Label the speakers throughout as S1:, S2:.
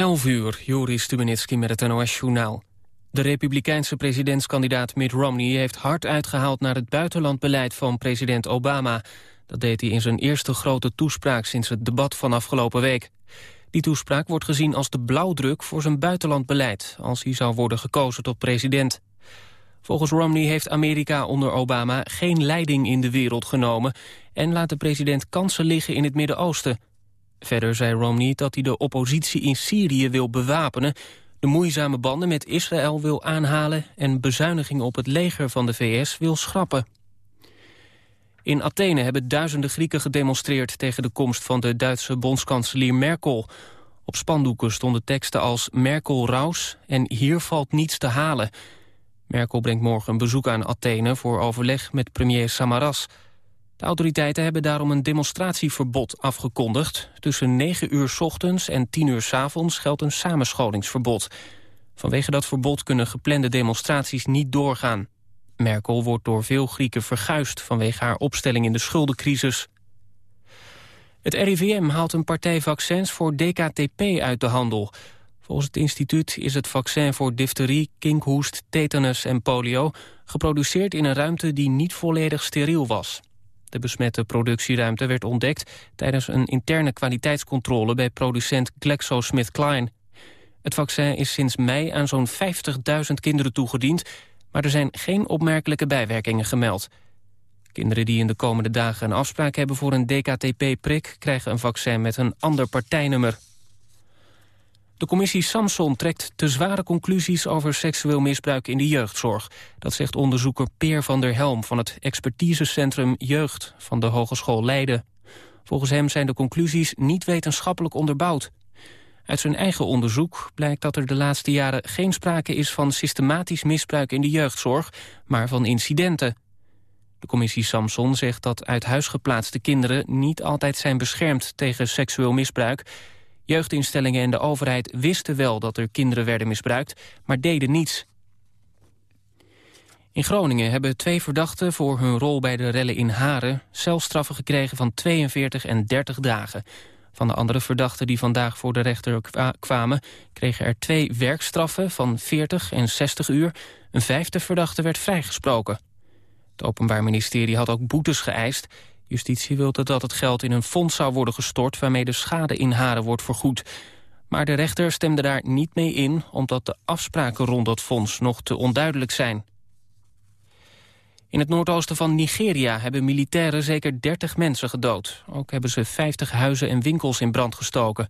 S1: 11 uur, Joris Stubenitski met het NOS-journaal. De republikeinse presidentskandidaat Mitt Romney heeft hard uitgehaald naar het buitenlandbeleid van president Obama. Dat deed hij in zijn eerste grote toespraak sinds het debat van afgelopen week. Die toespraak wordt gezien als de blauwdruk voor zijn buitenlandbeleid... als hij zou worden gekozen tot president. Volgens Romney heeft Amerika onder Obama geen leiding in de wereld genomen... en laat de president kansen liggen in het Midden-Oosten... Verder zei Romney dat hij de oppositie in Syrië wil bewapenen... de moeizame banden met Israël wil aanhalen... en bezuinigingen op het leger van de VS wil schrappen. In Athene hebben duizenden Grieken gedemonstreerd... tegen de komst van de Duitse bondskanselier Merkel. Op spandoeken stonden teksten als Merkel raus en hier valt niets te halen. Merkel brengt morgen een bezoek aan Athene... voor overleg met premier Samaras... De autoriteiten hebben daarom een demonstratieverbod afgekondigd. Tussen 9 uur ochtends en 10 uur s avonds geldt een samenscholingsverbod. Vanwege dat verbod kunnen geplande demonstraties niet doorgaan. Merkel wordt door veel Grieken verguisd vanwege haar opstelling in de schuldencrisis. Het RIVM haalt een partij vaccins voor DKTP uit de handel. Volgens het instituut is het vaccin voor difterie, kinkhoest, tetanus en polio... geproduceerd in een ruimte die niet volledig steriel was. De besmette productieruimte werd ontdekt tijdens een interne kwaliteitscontrole bij producent GlaxoSmithKline. Het vaccin is sinds mei aan zo'n 50.000 kinderen toegediend, maar er zijn geen opmerkelijke bijwerkingen gemeld. Kinderen die in de komende dagen een afspraak hebben voor een DKTP-prik... krijgen een vaccin met een ander partijnummer. De commissie Samson trekt te zware conclusies over seksueel misbruik in de jeugdzorg. Dat zegt onderzoeker Peer van der Helm van het expertisecentrum Jeugd van de Hogeschool Leiden. Volgens hem zijn de conclusies niet wetenschappelijk onderbouwd. Uit zijn eigen onderzoek blijkt dat er de laatste jaren geen sprake is van systematisch misbruik in de jeugdzorg, maar van incidenten. De commissie Samson zegt dat uit huis geplaatste kinderen niet altijd zijn beschermd tegen seksueel misbruik Jeugdinstellingen en de overheid wisten wel dat er kinderen werden misbruikt, maar deden niets. In Groningen hebben twee verdachten voor hun rol bij de rellen in Haren... celstraffen gekregen van 42 en 30 dagen. Van de andere verdachten die vandaag voor de rechter kwamen... kregen er twee werkstraffen van 40 en 60 uur. Een vijfde verdachte werd vrijgesproken. Het Openbaar Ministerie had ook boetes geëist. Justitie wilde dat het geld in een fonds zou worden gestort... waarmee de schade in Haren wordt vergoed. Maar de rechter stemde daar niet mee in... omdat de afspraken rond dat fonds nog te onduidelijk zijn. In het noordoosten van Nigeria hebben militairen zeker 30 mensen gedood. Ook hebben ze 50 huizen en winkels in brand gestoken.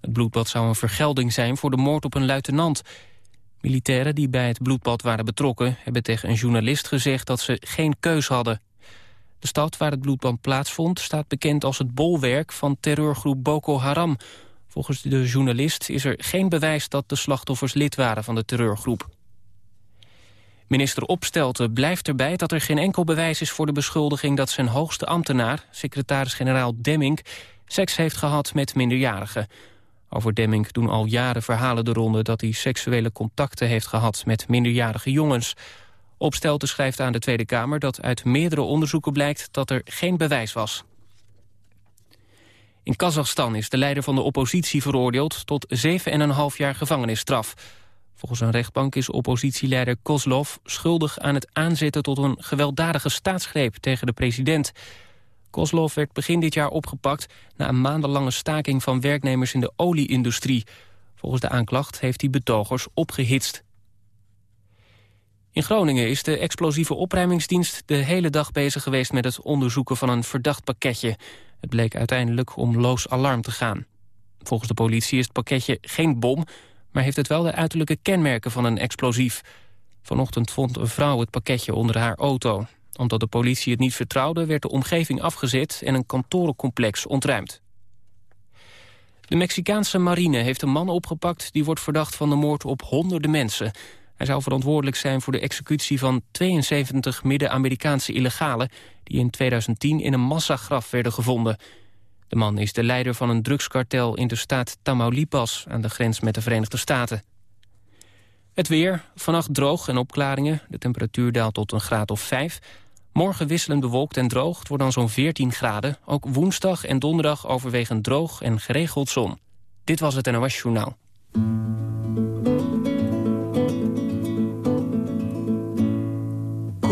S1: Het bloedbad zou een vergelding zijn voor de moord op een luitenant. Militairen die bij het bloedbad waren betrokken... hebben tegen een journalist gezegd dat ze geen keus hadden. De stad waar het bloedbad plaatsvond staat bekend als het bolwerk van terreurgroep Boko Haram. Volgens de journalist is er geen bewijs dat de slachtoffers lid waren van de terreurgroep. Minister Opstelten blijft erbij dat er geen enkel bewijs is voor de beschuldiging dat zijn hoogste ambtenaar, secretaris-generaal Demming, seks heeft gehad met minderjarigen. Over Demming doen al jaren verhalen de ronde dat hij seksuele contacten heeft gehad met minderjarige jongens. Opstelten schrijft aan de Tweede Kamer dat uit meerdere onderzoeken blijkt dat er geen bewijs was. In Kazachstan is de leider van de oppositie veroordeeld tot 7,5 jaar gevangenisstraf. Volgens een rechtbank is oppositieleider Kozlov schuldig aan het aanzetten tot een gewelddadige staatsgreep tegen de president. Kozlov werd begin dit jaar opgepakt na een maandenlange staking van werknemers in de olieindustrie. Volgens de aanklacht heeft hij betogers opgehitst. In Groningen is de explosieve opruimingsdienst de hele dag bezig geweest met het onderzoeken van een verdacht pakketje. Het bleek uiteindelijk om loos alarm te gaan. Volgens de politie is het pakketje geen bom, maar heeft het wel de uiterlijke kenmerken van een explosief. Vanochtend vond een vrouw het pakketje onder haar auto. Omdat de politie het niet vertrouwde, werd de omgeving afgezet en een kantorencomplex ontruimd. De Mexicaanse marine heeft een man opgepakt die wordt verdacht van de moord op honderden mensen. Hij zou verantwoordelijk zijn voor de executie van 72 Midden-Amerikaanse illegalen... die in 2010 in een massagraf werden gevonden. De man is de leider van een drugskartel in de staat Tamaulipas... aan de grens met de Verenigde Staten. Het weer, vannacht droog en opklaringen. De temperatuur daalt tot een graad of 5. Morgen wisselend bewolkt en droog. Het wordt dan zo'n 14 graden. Ook woensdag en donderdag overwegend droog en geregeld zon. Dit was het NOS Journaal.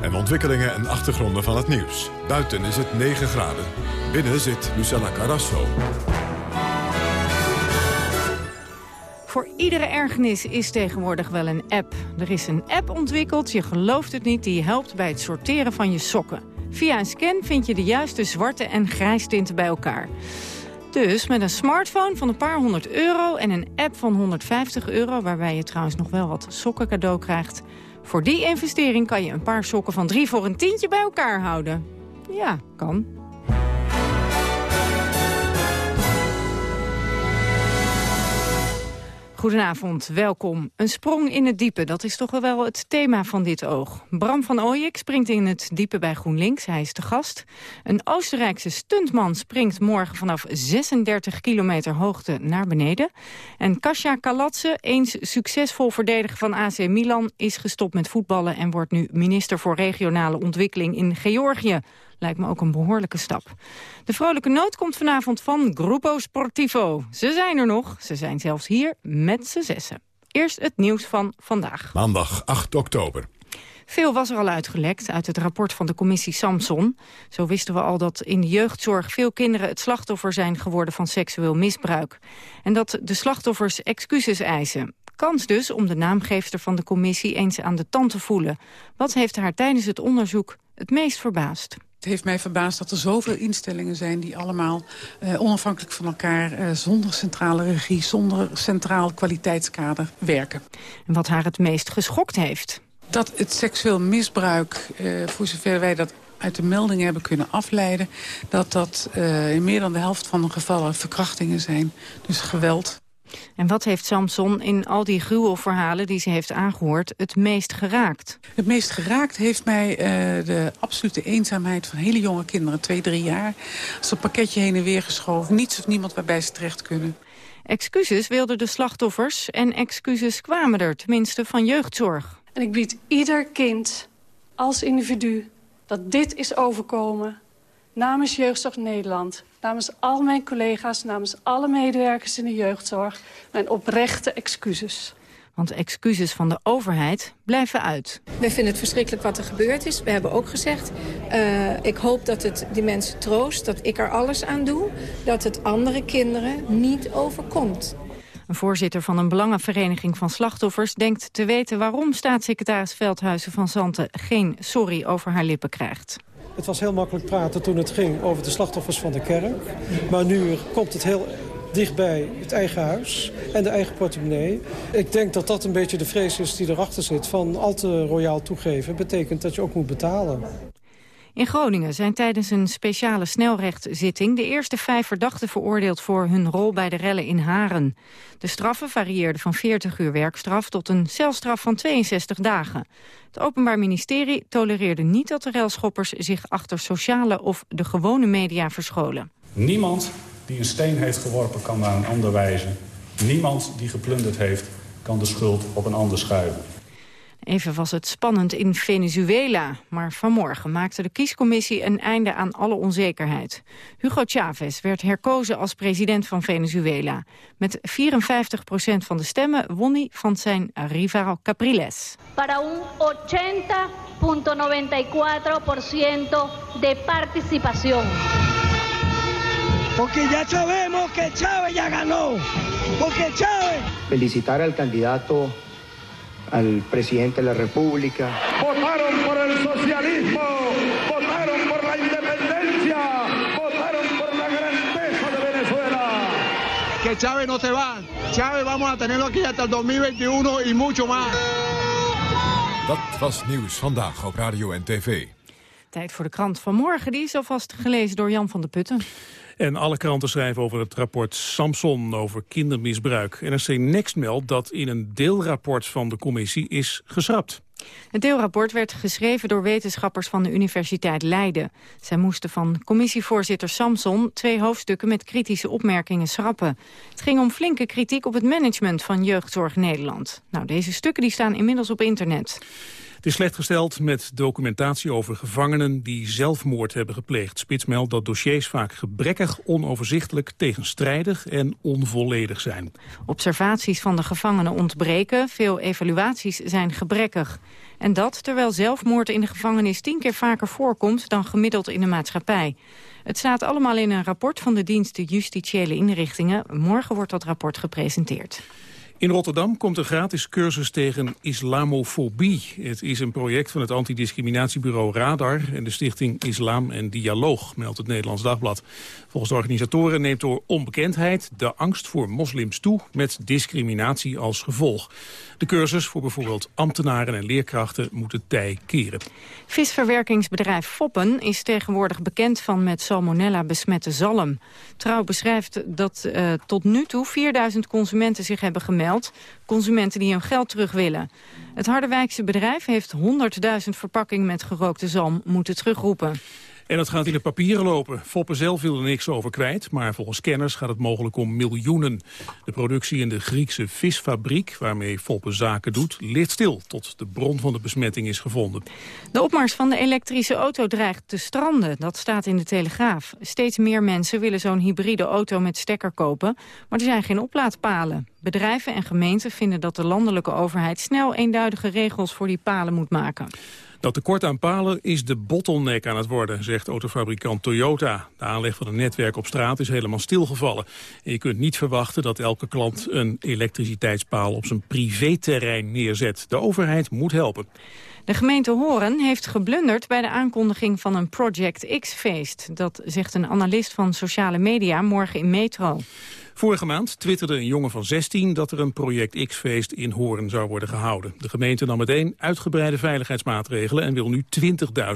S2: En ontwikkelingen en achtergronden van het nieuws. Buiten is het 9 graden. Binnen zit Lucella Carrasso.
S3: Voor iedere ergernis is tegenwoordig wel een app. Er is een app ontwikkeld, je gelooft het niet, die helpt bij het sorteren van je sokken. Via een scan vind je de juiste zwarte en grijstinten bij elkaar. Dus met een smartphone van een paar honderd euro en een app van 150 euro... waarbij je trouwens nog wel wat sokken cadeau krijgt... voor die investering kan je een paar sokken van drie voor een tientje bij elkaar houden. Ja, kan. Goedenavond, welkom. Een sprong in het diepe, dat is toch wel het thema van dit oog. Bram van Ooyek springt in het diepe bij GroenLinks, hij is de gast. Een Oostenrijkse stuntman springt morgen vanaf 36 kilometer hoogte naar beneden. En Kasia Kalatse, eens succesvol verdediger van AC Milan... is gestopt met voetballen en wordt nu minister voor regionale ontwikkeling in Georgië. Lijkt me ook een behoorlijke stap. De vrolijke noot komt vanavond van Gruppo Sportivo. Ze zijn er nog. Ze zijn zelfs hier met z'n zessen. Eerst het nieuws van vandaag.
S2: Maandag 8 oktober.
S3: Veel was er al uitgelekt uit het rapport van de commissie Samson. Zo wisten we al dat in de jeugdzorg veel kinderen het slachtoffer zijn geworden van seksueel misbruik. En dat de slachtoffers excuses eisen. Kans dus om de naamgeefster van de commissie eens aan de tand te voelen. Wat heeft haar tijdens het onderzoek het meest verbaasd?
S4: Het heeft mij verbaasd dat er zoveel instellingen zijn... die allemaal uh, onafhankelijk van elkaar, uh, zonder centrale regie... zonder centraal kwaliteitskader werken.
S3: En wat haar het meest geschokt heeft?
S4: Dat het seksueel misbruik, uh, voor zover wij dat uit de meldingen hebben kunnen afleiden... dat dat in meer dan de helft van de gevallen verkrachtingen zijn. Dus geweld.
S3: En wat heeft Samson in al die gruwelverhalen die ze heeft aangehoord het meest geraakt?
S4: Het meest geraakt heeft mij uh, de absolute eenzaamheid van hele jonge kinderen, twee, drie jaar. Als een pakketje heen en weer geschoven, niets of niemand waarbij ze terecht kunnen.
S3: Excuses wilden de slachtoffers en excuses kwamen er, tenminste van jeugdzorg.
S5: En ik bied ieder kind als individu dat dit is overkomen namens Jeugdzorg Nederland, namens al mijn collega's... namens alle medewerkers in de jeugdzorg, mijn oprechte excuses.
S3: Want excuses van de overheid blijven uit.
S6: We vinden het verschrikkelijk wat er gebeurd is. We hebben ook gezegd, uh, ik hoop dat het die mensen troost, dat ik er alles aan doe... dat het andere kinderen niet overkomt.
S3: Een voorzitter van een belangenvereniging van slachtoffers denkt te weten waarom staatssecretaris Veldhuizen van Zanten geen sorry over haar lippen krijgt.
S7: Het was heel makkelijk praten toen het ging over de slachtoffers van de kerk. Maar nu komt het heel dichtbij het eigen huis en de eigen portemonnee. Ik denk dat dat een beetje de vrees is die erachter zit. Van al te royaal toegeven betekent dat je ook moet betalen.
S3: In Groningen zijn tijdens een speciale snelrechtszitting... de eerste vijf verdachten veroordeeld voor hun rol bij de rellen in Haren. De straffen varieerden van 40 uur werkstraf tot een celstraf van 62 dagen. Het Openbaar Ministerie tolereerde niet dat de relschoppers... zich achter sociale of de gewone media verscholen.
S8: Niemand die een steen heeft geworpen kan naar een ander wijzen. Niemand die geplunderd heeft kan de schuld op een ander schuiven.
S3: Even was het spannend in Venezuela. Maar vanmorgen maakte de kiescommissie een einde aan alle onzekerheid. Hugo Chavez werd herkozen als president van Venezuela. Met 54% van de stemmen won hij van zijn rival Capriles.
S9: Para un 80.94% de participación.
S10: Porque ya sabemos que Chávez ya ganó. Porque Chávez...
S11: Felicitar al candidato al presidente de la República.
S12: Votaron por el socialismo, votaron por la independencia, votaron por la grandeza de Venezuela.
S13: Que Chávez no se va. Chávez vamos a tenerlo aquí hasta el 2021 y mucho más.
S2: Dat was Nieuws Vandaag op Radio en TV.
S3: Tijd voor de krant van morgen. Die is alvast gelezen door Jan van der Putten.
S14: En alle kranten schrijven over het rapport Samson over kindermisbruik. NRC Next meldt dat in een deelrapport van de commissie is geschrapt.
S3: Het deelrapport werd geschreven door wetenschappers van de Universiteit Leiden. Zij moesten van commissievoorzitter Samson twee hoofdstukken met kritische opmerkingen schrappen. Het ging om flinke kritiek op het management van Jeugdzorg Nederland. Nou, deze stukken die staan inmiddels op internet.
S14: Het is slecht gesteld met documentatie over gevangenen die zelfmoord hebben gepleegd. Spits meldt dat dossiers vaak gebrekkig, onoverzichtelijk, tegenstrijdig en onvolledig zijn.
S3: Observaties van de gevangenen ontbreken, veel evaluaties zijn gebrekkig. En dat terwijl zelfmoord in de gevangenis tien keer vaker voorkomt dan gemiddeld in de maatschappij. Het staat allemaal in een rapport van de dienst Justitiële Inrichtingen. Morgen wordt dat rapport gepresenteerd.
S14: In Rotterdam komt een gratis cursus tegen islamofobie. Het is een project van het antidiscriminatiebureau Radar... en de stichting Islam en Dialoog, meldt het Nederlands Dagblad. Volgens de organisatoren neemt door onbekendheid de angst voor moslims toe... met discriminatie als gevolg. De cursus voor bijvoorbeeld ambtenaren en leerkrachten moet het tij keren.
S3: Visverwerkingsbedrijf Foppen is tegenwoordig bekend van met salmonella besmette zalm. Trouw beschrijft dat uh, tot nu toe 4000 consumenten zich hebben gemeld. Consumenten die hun geld terug willen. Het Harderwijkse bedrijf heeft 100.000 verpakkingen met gerookte zalm moeten terugroepen.
S14: En dat gaat in de papieren lopen. Foppen zelf wil er niks over kwijt, maar volgens kenners gaat het mogelijk om miljoenen. De productie in de Griekse visfabriek, waarmee Foppen zaken doet, ligt stil tot de bron van de besmetting is gevonden.
S3: De opmars van de elektrische auto dreigt te stranden, dat staat in de Telegraaf. Steeds meer mensen willen zo'n hybride auto met stekker kopen, maar er zijn geen oplaadpalen. Bedrijven en gemeenten vinden dat de landelijke overheid snel eenduidige regels voor die palen moet maken.
S14: Dat tekort aan palen is de bottleneck aan het worden, zegt autofabrikant Toyota. De aanleg van een netwerk op straat is helemaal stilgevallen. En je kunt niet verwachten dat elke klant een elektriciteitspaal op zijn privéterrein neerzet. De overheid moet helpen.
S3: De gemeente Horen heeft geblunderd bij de aankondiging van een Project X-feest. Dat zegt een analist van sociale media morgen in Metro.
S14: Vorige maand twitterde een jongen van 16 dat er een Project X-feest in Horen zou worden gehouden. De gemeente nam meteen uitgebreide veiligheidsmaatregelen en wil nu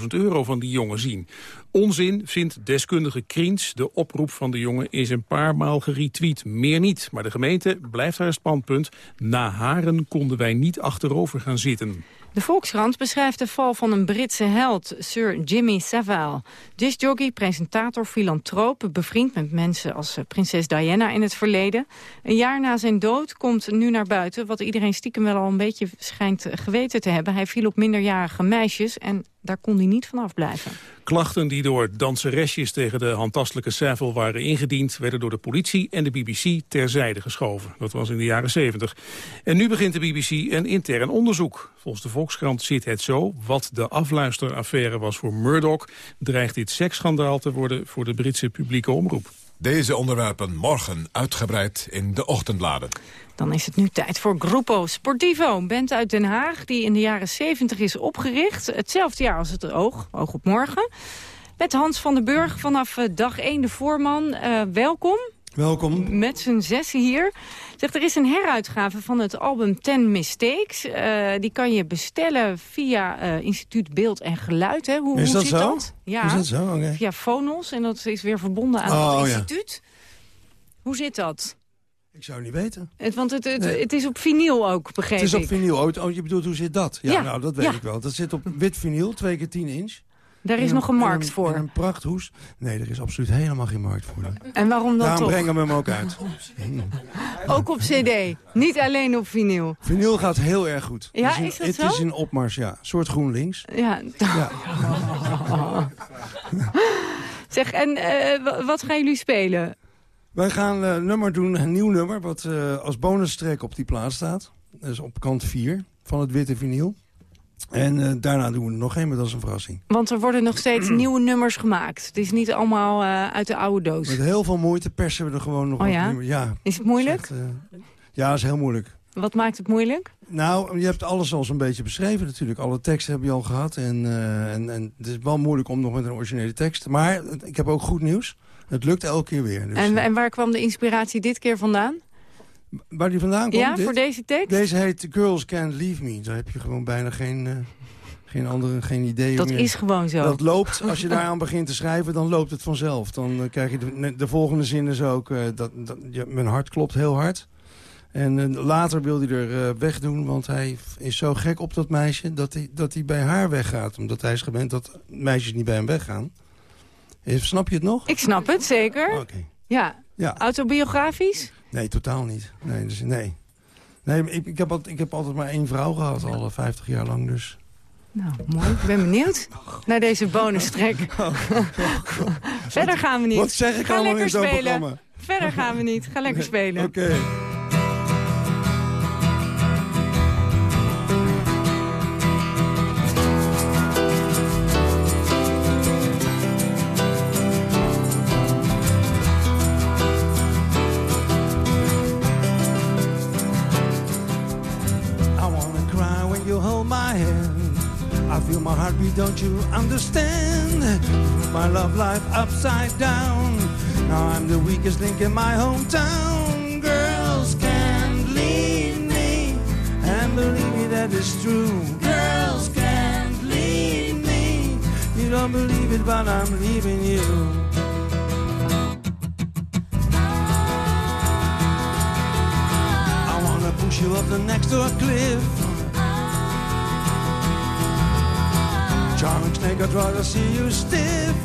S14: 20.000 euro van die jongen zien. Onzin vindt deskundige Kriens. De oproep van de jongen is een paar maal geretweet, meer niet. Maar de gemeente blijft haar standpunt. Na haren konden wij niet achterover gaan zitten.
S3: De Volkskrant beschrijft de val van een Britse held, Sir Jimmy Savile. Discjockey, presentator, filantroop, bevriend met mensen als eh, prinses Diana in het verleden. Een jaar na zijn dood komt nu naar buiten wat iedereen stiekem wel al een beetje schijnt geweten te hebben. Hij viel op minderjarige meisjes en daar kon hij niet vanaf blijven.
S14: Klachten die door danseresjes tegen de handtastelijke Savile waren ingediend... werden door de politie en de BBC terzijde geschoven. Dat was in de jaren 70. En nu begint de BBC een intern onderzoek. Volgens de Volkskrant zit het zo. Wat de afluisteraffaire was voor Murdoch... dreigt dit seksschandaal te worden voor de Britse publieke omroep.
S2: Deze onderwerpen morgen uitgebreid in de ochtendbladen.
S3: Dan is het nu tijd voor Gruppo Sportivo. Bent uit Den Haag, die in de jaren 70 is opgericht. Hetzelfde jaar als het Oog, Oog op Morgen. Met Hans van den Burg vanaf eh, dag 1 de voorman. Uh, welkom.
S15: Welkom.
S3: Met z'n zessen hier. Zegt, er is een heruitgave van het album Ten Mistakes. Uh, die kan je bestellen via uh, Instituut Beeld en Geluid. Hè? Hoe,
S15: is
S3: hoe
S15: dat
S3: zit
S15: zo?
S3: dat? Ja,
S15: is dat zo? Okay.
S3: via Phonos. En dat is weer verbonden aan
S15: oh,
S3: het instituut. Ja. Hoe zit dat?
S15: Ik zou niet weten.
S3: Het, want het, het, nee. het, is op vinyl ook, begreep ik.
S15: Het is op vinyl. Oh, oh, je bedoelt, hoe zit dat? Ja,
S3: ja.
S15: nou, dat weet
S3: ja.
S15: ik wel. Dat zit op wit vinyl, 2 keer 10 inch.
S3: Daar is nog een markt
S15: een,
S3: voor.
S15: een prachthoes. Nee, er is absoluut helemaal geen markt voor.
S3: En waarom dan
S15: Daarom
S3: toch?
S15: brengen we hem ook uit.
S3: ook op cd, niet alleen op vinyl.
S15: Vinyl gaat heel erg goed.
S3: Ja,
S15: het is, een,
S3: is dat
S15: het
S3: zo?
S15: is een opmars, ja. Een soort GroenLinks.
S3: Ja.
S15: ja.
S3: zeg, en uh, wat gaan jullie spelen?
S15: Wij gaan een uh, nummer doen, een nieuw nummer... wat uh, als bonustrack op die plaat staat. Dat is op kant 4 van het witte vinyl. En uh, daarna doen we er nog één, maar dat is een verrassing.
S3: Want er worden nog steeds nieuwe nummers gemaakt. Het is niet allemaal uh, uit de oude doos.
S15: Met heel veel moeite persen we er gewoon nog
S3: oh, ja?
S15: nummers. Ja.
S3: Is het moeilijk?
S15: Uh, ja, is heel moeilijk.
S3: Wat maakt het moeilijk?
S15: Nou, je hebt alles al zo'n beetje beschreven natuurlijk. Alle teksten heb je al gehad. En, en, en het is wel moeilijk om nog met een originele tekst. Maar ik heb ook goed nieuws. Het lukt elke keer weer. Dus,
S3: en, en waar kwam de inspiratie dit keer vandaan?
S15: Waar die vandaan komt?
S3: Ja,
S15: dit?
S3: voor deze tekst?
S15: Deze heet Girls Can't Leave Me. Daar heb je gewoon bijna geen, uh, geen andere, geen idee
S3: Dat
S15: meer.
S3: is gewoon zo.
S15: Dat loopt, als je daaraan begint te schrijven, dan loopt het vanzelf. Dan uh, krijg je de, de, volgende zin is ook, uh, dat, dat ja, mijn hart klopt heel hard. En later wil hij er wegdoen, want hij is zo gek op dat meisje... Dat hij, dat hij bij haar weggaat. Omdat hij is gewend dat meisjes niet bij hem weggaan. Snap je het nog?
S3: Ik snap het, zeker.
S15: Oké. Okay.
S3: Ja. ja. Autobiografisch?
S15: Nee, totaal niet. Nee, dus, nee. nee ik, ik, heb altijd, ik heb altijd maar één vrouw gehad, al 50 jaar lang. Dus.
S3: Nou, mooi. Ik ben benieuwd naar deze bonustrek. Oh, Verder gaan we niet.
S15: Wat zeg ik
S3: Ga
S15: allemaal
S3: lekker
S15: in zo'n
S3: spelen.
S15: programma?
S3: Verder gaan we niet. Ga lekker spelen.
S15: Oké. Okay. Heartbeat, don't you understand? My love life upside down. Now I'm the weakest link in my hometown. Girls can't leave me, and believe me, that is true. Girls can't leave me. You don't believe it, but I'm leaving you. I wanna push you up the next door cliff. Charming snake, I'd rather see you stiff.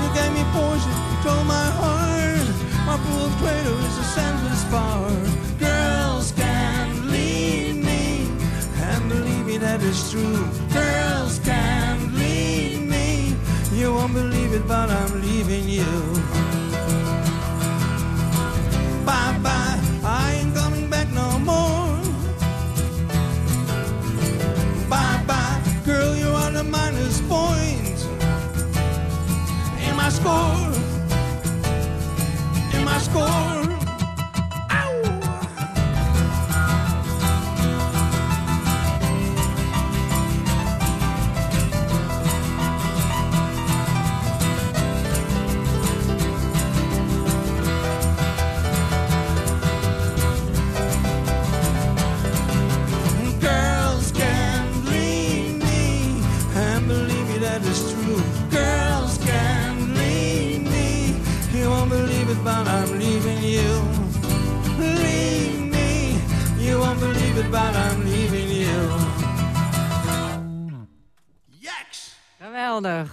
S15: You gave me poison, control my heart. My pool of Plato is a sandless bar. Girls can't leave me, and believe me, that is true. Girls can't leave me. You won't believe it, but I'm leaving you. Bye bye, you minus point in my score. In my score.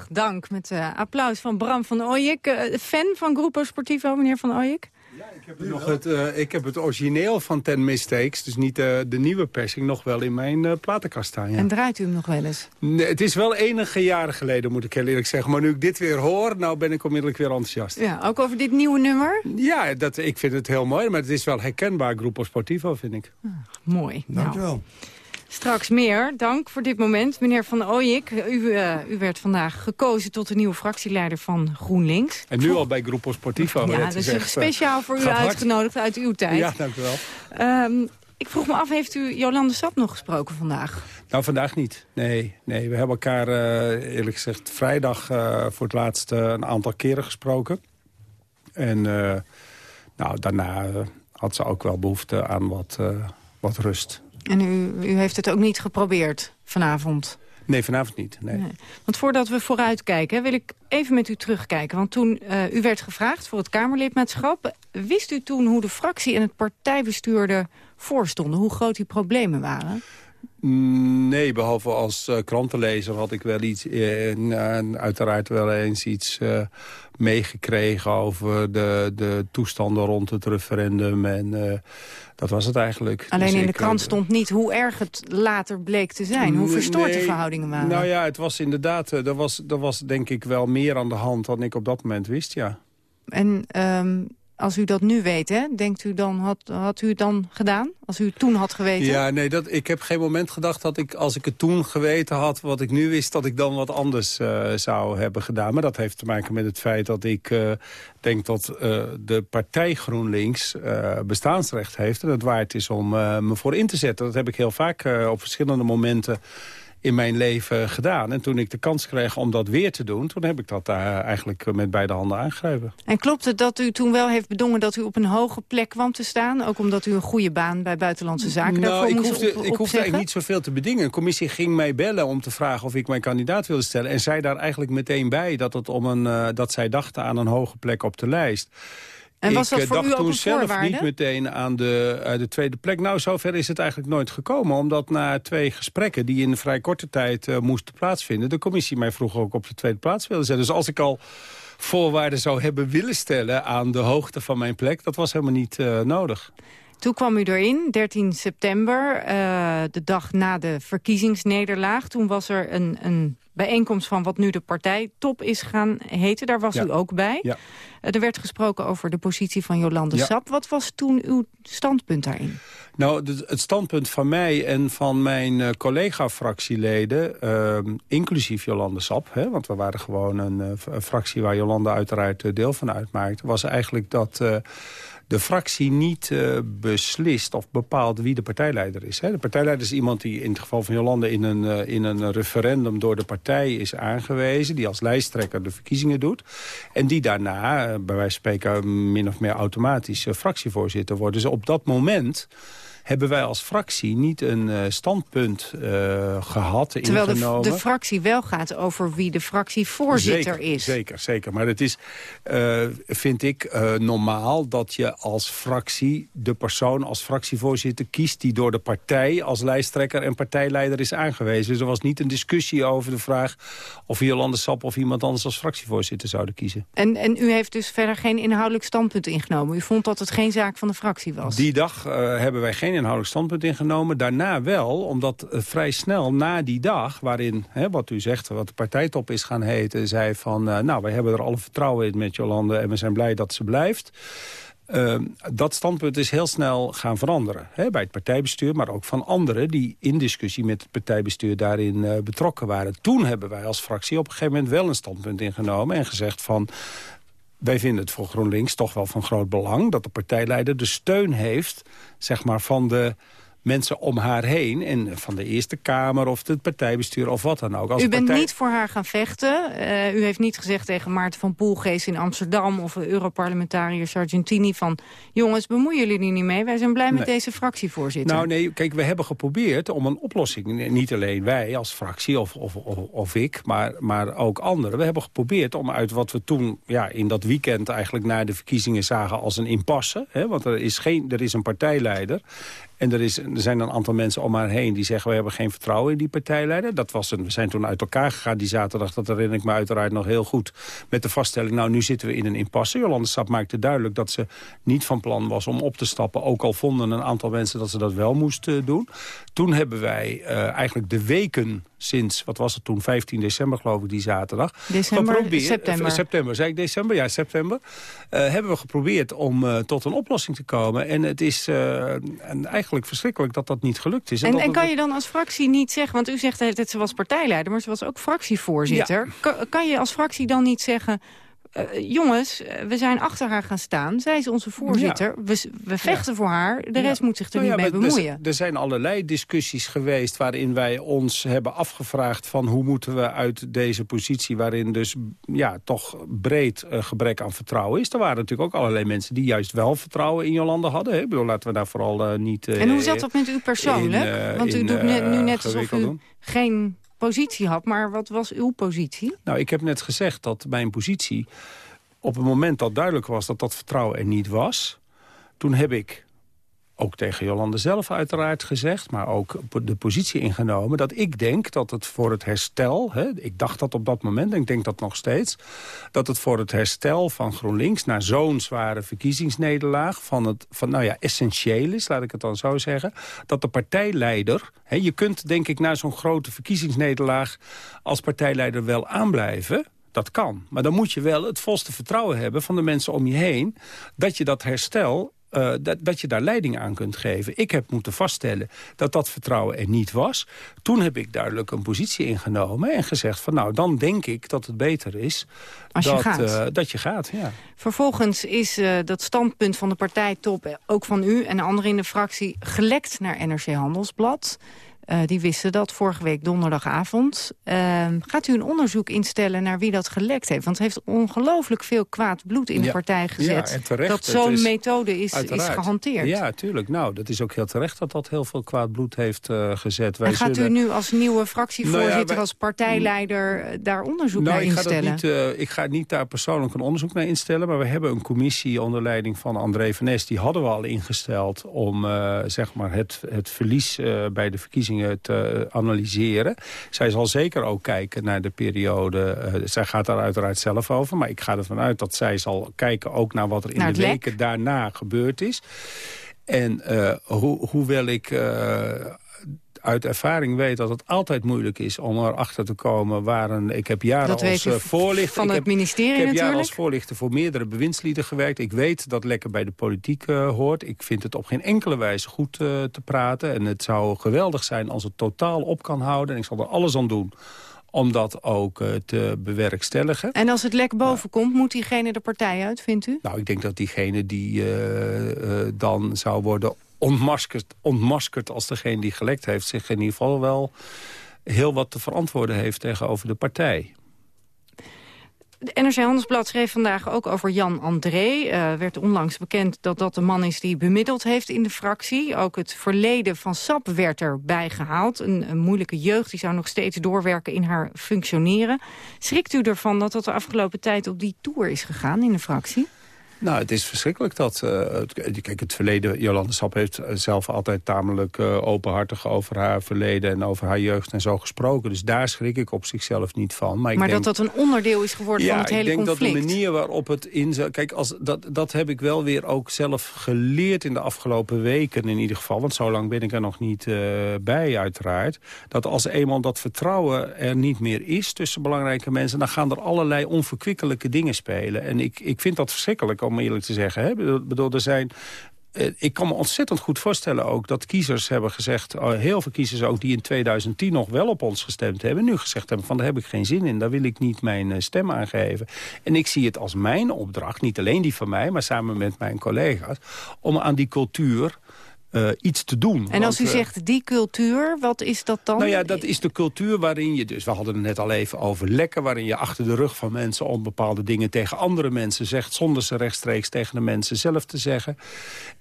S3: Dank. Met uh, applaus van Bram van Ooyek. Uh, fan van Groepo Sportivo, meneer van Ooyek?
S16: Ik heb nog het, uh, ik heb het origineel van Ten Mistakes, dus niet uh, de nieuwe persing, nog wel in mijn uh, platenkast staan. Ja.
S3: En draait u hem nog wel eens?
S16: Nee, het is wel enige jaren geleden, moet ik heel eerlijk zeggen. Maar nu ik dit weer hoor, nou ben ik onmiddellijk weer enthousiast.
S3: Ja, ook over dit nieuwe nummer?
S16: Ja, dat, ik vind het heel mooi, maar het is wel herkenbaar Groepo Sportivo, vind ik.
S3: Ah, mooi.
S15: Dank u wel.
S3: Nou. Straks meer. Dank voor dit moment. Meneer Van Ooyik, u, uh, u werd vandaag gekozen tot de nieuwe fractieleider van GroenLinks.
S16: En nu al bij Sportivo.
S3: Ja, dus echt, speciaal voor u uitgenodigd uit uw tijd.
S16: Ja, dank u wel.
S3: Um, ik vroeg me af, heeft u Jolande Sap nog gesproken vandaag?
S16: Nou, vandaag niet. Nee, nee we hebben elkaar uh, eerlijk gezegd vrijdag uh, voor het laatst een aantal keren gesproken. En nou, daarna had ze ook wel behoefte aan wat, wat rust.
S3: En u, u heeft het ook niet geprobeerd vanavond?
S16: Nee, vanavond niet. Nee.
S3: nee. Want voordat we vooruitkijken, wil ik even met u terugkijken. Want toen uh, u werd gevraagd voor het Kamerlidmaatschap... wist u toen hoe de fractie en het partijbestuur ervoor stonden? Hoe groot die problemen waren?
S16: Nee, behalve als uh, krantenlezer had ik wel iets, uh, uiteraard wel eens iets uh, meegekregen over de, de toestanden rond het referendum. En dat was het eigenlijk.
S3: Alleen
S16: dus
S3: in de krant stond niet hoe erg het later bleek te zijn. Hoe verstoord
S16: nee,
S3: de verhoudingen waren.
S16: Nou ja, het was inderdaad, er was, er was denk ik wel meer aan de hand dan ik op dat moment wist, ja.
S3: En um, als u dat nu weet, hè, denkt u dan, had, had u het dan gedaan? Als u het toen had geweten?
S16: Ja, nee, dat, ik heb geen moment gedacht dat ik, als ik het toen geweten had... wat ik nu wist, dat ik dan wat anders uh, zou hebben gedaan. Maar dat heeft te maken met het feit dat ik uh, denk dat uh, de partij GroenLinks bestaansrecht heeft... en het waard is om me voor in te zetten. Dat heb ik heel vaak op verschillende momenten in mijn leven gedaan. En toen ik de kans kreeg om dat weer te doen... toen heb ik dat daar eigenlijk met beide handen aangegrepen.
S3: En klopt het dat u toen wel heeft bedongen dat u op een hoge plek kwam te staan? Ook omdat u een goede baan bij Buitenlandse Zaken
S16: nou,
S3: daarvoor
S16: ik
S3: moest
S16: hoefde,
S3: op,
S16: Ik hoefde eigenlijk niet zoveel te bedingen. De commissie ging mij bellen om te vragen of ik mijn kandidaat wilde stellen. En zei daar eigenlijk meteen bij dat, het om een, uh, dat zij dachten aan een hoge plek op de lijst.
S3: En was dat
S16: ik
S3: voor
S16: dacht toen zelf niet meteen aan de, de tweede plek. Nou, zover is het eigenlijk nooit gekomen. Omdat na twee gesprekken die in vrij korte tijd uh, moesten plaatsvinden... de commissie mij vroeg ook op de tweede plaats wilde zetten. Dus als ik al voorwaarden zou hebben willen stellen aan de hoogte van mijn plek... dat was helemaal niet uh, nodig.
S3: Toen kwam u erin, 13 september, de dag na de verkiezingsnederlaag. Toen was er een, een bijeenkomst van wat nu de partijtop is gaan heten. Daar was
S16: ja.
S3: u ook bij.
S16: Ja.
S3: Uh, er werd gesproken over de positie van Jolande
S16: Ja.
S3: Sap. Wat was toen uw standpunt daarin?
S16: Nou, het standpunt van mij en van mijn eh, collega-fractieleden... eh, inclusief Jolande Sap, hè, want we waren gewoon een, eh, fractie... waar Jolande uiteraard eh, deel van uitmaakte... was eigenlijk dat eh, de fractie niet eh, beslist of bepaalt wie de partijleider is. Hè. De partijleider is iemand die in het geval van Jolande... in een, eh, in een referendum door de partij is aangewezen... die als lijsttrekker de verkiezingen doet... en die daarna, eh, bij wijze van spreken, min of meer automatisch fractievoorzitter wordt. Dus op dat moment hebben wij als fractie niet een eh, standpunt eh, gehad,
S3: Terwijl de,
S16: ingenomen.
S3: de fractie wel gaat over wie de fractievoorzitter
S16: zeker,
S3: is.
S16: Zeker, zeker. Maar het is, eh, vind ik, normaal dat je als fractie... de persoon als fractievoorzitter kiest... die door de partij als lijsttrekker en partijleider is aangewezen. Dus er was niet een discussie over de vraag... of Jolande Sap of iemand anders als fractievoorzitter zouden kiezen.
S3: En, en u heeft dus verder geen inhoudelijk standpunt ingenomen. U vond dat het geen zaak van de fractie was.
S16: Die dag hebben wij geen inhoudelijk standpunt ingenomen. Daarna wel, omdat eh, vrij snel na die dag... waarin, hè, wat u zegt, wat de partijtop is gaan heten... zei van, eh, nou, wij hebben er alle vertrouwen in met Jolande... en we zijn blij dat ze blijft. Uh, dat standpunt is heel snel gaan veranderen. Hè, bij het partijbestuur, maar ook van anderen... die in discussie met het partijbestuur daarin uh, betrokken waren. Toen hebben wij als fractie op een gegeven moment wel een standpunt ingenomen... en gezegd van... Wij vinden het voor GroenLinks toch wel van groot belang... dat de partijleider de steun heeft zeg maar, van de mensen om haar heen... en van de Eerste Kamer of het partijbestuur of wat dan ook. Als
S3: u bent
S16: partij...
S3: niet voor haar gaan vechten. Uh, u heeft niet gezegd tegen Maarten van Poelgeest in Amsterdam... of Europarlementariër Sargentini van... jongens, bemoeien jullie er niet mee? Wij zijn blij met deze fractievoorzitter.
S16: Nou nee, kijk, we hebben geprobeerd om een oplossing... niet alleen wij als fractie of, of, of, of ik, maar, maar ook anderen... we hebben geprobeerd om uit wat we toen ja, in dat weekend... eigenlijk na de verkiezingen zagen als een impasse... Hè, want er is, geen, er is een partijleider... En er, is, er zijn een aantal mensen om haar heen die zeggen... we hebben geen vertrouwen in die partijleider. Dat was een, we zijn toen uit elkaar gegaan die zaterdag. Dat herinner ik me uiteraard nog heel goed. Met de vaststelling, nou nu zitten we in een impasse. Jolande Sap maakte duidelijk dat ze niet van plan was om op te stappen. Ook al vonden een aantal mensen dat ze dat wel moesten doen. Toen hebben wij uh, eigenlijk de weken sinds, wat was het toen, 15 december geloof ik, die zaterdag.
S3: December,
S16: geprobeerd,
S3: september.
S16: September, zei ik december? Ja, september. Uh, hebben we geprobeerd om uh, tot een oplossing te komen. En het is eigenlijk verschrikkelijk dat dat niet gelukt is.
S3: En,
S16: en,
S3: en kan je dan als fractie niet zeggen, want u zegt dat ze was partijleider, maar ze was ook fractievoorzitter. Ja. Kan, kan je als fractie dan niet zeggen... Uh, jongens, we zijn achter haar gaan staan. Zij is onze voorzitter. Ja. We, we, vechten ja. voor haar. De rest moet zich er
S16: nou
S3: niet mee bemoeien.
S16: Er, zijn allerlei discussies geweest waarin wij ons hebben afgevraagd... van hoe moeten we uit deze positie... waarin dus ja, toch breed uh, gebrek aan vertrouwen is. Er waren natuurlijk ook allerlei mensen die juist wel vertrouwen in Jolande hadden. Hè? Ik bedoel, laten we daar vooral uh, niet...
S3: en hoe zat dat met u persoonlijk?
S16: In,
S3: Want u doet nu net alsof u doen. geen positie had. Maar wat was uw positie?
S16: Nou, ik heb net gezegd dat mijn positie... op het moment dat duidelijk was dat dat vertrouwen er niet was... toen heb ik ook tegen Jolande zelf uiteraard gezegd... maar ook de positie ingenomen dat ik denk dat het voor het herstel... Hè, ik dacht dat op dat moment en ik denk dat nog steeds... dat het voor het herstel van GroenLinks na zo'n zware verkiezingsnederlaag... Van het, van, nou ja, essentieel is, laat ik het dan zo zeggen... dat de partijleider... Hè, je kunt denk ik na zo'n grote verkiezingsnederlaag... als partijleider wel aanblijven... Dat kan. Maar dan moet je wel het volste vertrouwen hebben van de mensen om je heen... dat je dat herstel uh, dat, dat je daar leiding aan kunt geven. Ik heb moeten vaststellen dat dat vertrouwen er niet was. Toen heb ik duidelijk een positie ingenomen en gezegd van nou, dan denk ik dat het beter is
S3: Als je
S16: dat,
S3: gaat.
S16: Uh, dat je gaat. Ja.
S3: Vervolgens is uh, dat standpunt van de partijtop, ook van u en anderen in de fractie, gelekt naar NRC Handelsblad. Uh, die wisten dat vorige week donderdagavond. Uh, gaat u een onderzoek instellen naar wie dat gelekt heeft? Want het heeft ongelooflijk veel kwaad bloed in de partij gezet.
S16: Ja, en terecht.
S3: Dat zo'n methode is, is gehanteerd.
S16: Ja, tuurlijk. Nou, dat is ook heel terecht dat dat heel veel kwaad bloed heeft uh, gezet.
S3: Wij en gaat zullen... u nu als nieuwe fractievoorzitter, nou ja, wij... als partijleider... Eh, daar onderzoek
S16: nou,
S3: naar
S16: ik
S3: instellen?
S16: Ga niet, ik ga niet daar persoonlijk een onderzoek naar instellen... maar we hebben een commissie onder leiding van André van Nes... die hadden we al ingesteld om zeg maar het, het verlies bij de verkiezingen te analyseren. Zij zal zeker ook kijken naar de periode. Uh, zij gaat daar uiteraard zelf over. Maar ik ga ervan uit dat zij zal kijken ook naar wat er in de weken daarna gebeurd is. En uh, ho hoewel ik uh, uit ervaring weet dat het altijd moeilijk is om erachter te komen waar een... Ik heb jaren
S3: dat
S16: als uh, voorlichter...
S3: Van het
S16: ik heb,
S3: ministerie
S16: Ik heb
S3: natuurlijk.
S16: jaren als voorlichter voor meerdere bewindslieden gewerkt. Ik weet dat lekker bij de politiek uh, hoort. Ik vind het op geen enkele wijze goed uh, te praten. En het zou geweldig zijn als het totaal op kan houden. En ik zal er alles aan doen om dat ook uh, te bewerkstelligen.
S3: En als het lek boven komt, moet diegene de partij uit, vindt u?
S16: Nou, ik denk dat diegene die dan zou worden ontmaskerd, ontmaskerd als degene die gelekt heeft... zich in ieder geval wel heel wat te verantwoorden heeft tegenover de partij.
S3: De NRC Handelsblad schreef vandaag ook over Jan André. Uh, werd onlangs bekend dat dat de man is die bemiddeld heeft in de fractie. Ook het verleden van SAP werd erbij gehaald. Een, een moeilijke jeugd die zou nog steeds doorwerken in haar functioneren. Schrikt u ervan dat dat de afgelopen tijd op die tour is gegaan in de fractie?
S16: Nou, het is verschrikkelijk dat... Uh, kijk, het verleden... Jolande Sap heeft zelf altijd tamelijk uh, openhartig over haar verleden... en over haar jeugd en zo gesproken. Dus daar schrik ik op zichzelf niet van. Maar, ik
S3: maar
S16: denk,
S3: dat dat een onderdeel is geworden
S16: ja,
S3: van het hele
S16: conflict? Ja, ik denk dat de manier waarop het in... Kijk, als, dat, dat heb ik wel weer ook zelf geleerd in de afgelopen weken in ieder geval. Want zo lang ben ik er nog niet uh, bij, uiteraard. Dat als eenmaal dat vertrouwen er niet meer is tussen belangrijke mensen... dan gaan er allerlei onverkwikkelijke dingen spelen. En ik, ik vind dat verschrikkelijk om eerlijk te zeggen. Hè? Bedoel, er zijn ik kan me ontzettend goed voorstellen ook dat kiezers hebben gezegd... heel veel kiezers ook die in 2010 nog wel op ons gestemd hebben... nu gezegd hebben van daar heb ik geen zin in, daar wil ik niet mijn stem aan geven. En ik zie het als mijn opdracht, niet alleen die van mij... maar samen met mijn collega's, om aan die cultuur... Uh, iets te doen.
S3: En als
S16: Want,
S3: u zegt die cultuur, wat is dat dan?
S16: Nou ja, dat is de cultuur waarin je dus... We hadden het net al even over lekken... waarin je achter de rug van mensen om bepaalde dingen tegen andere mensen zegt... zonder ze rechtstreeks tegen de mensen zelf te zeggen.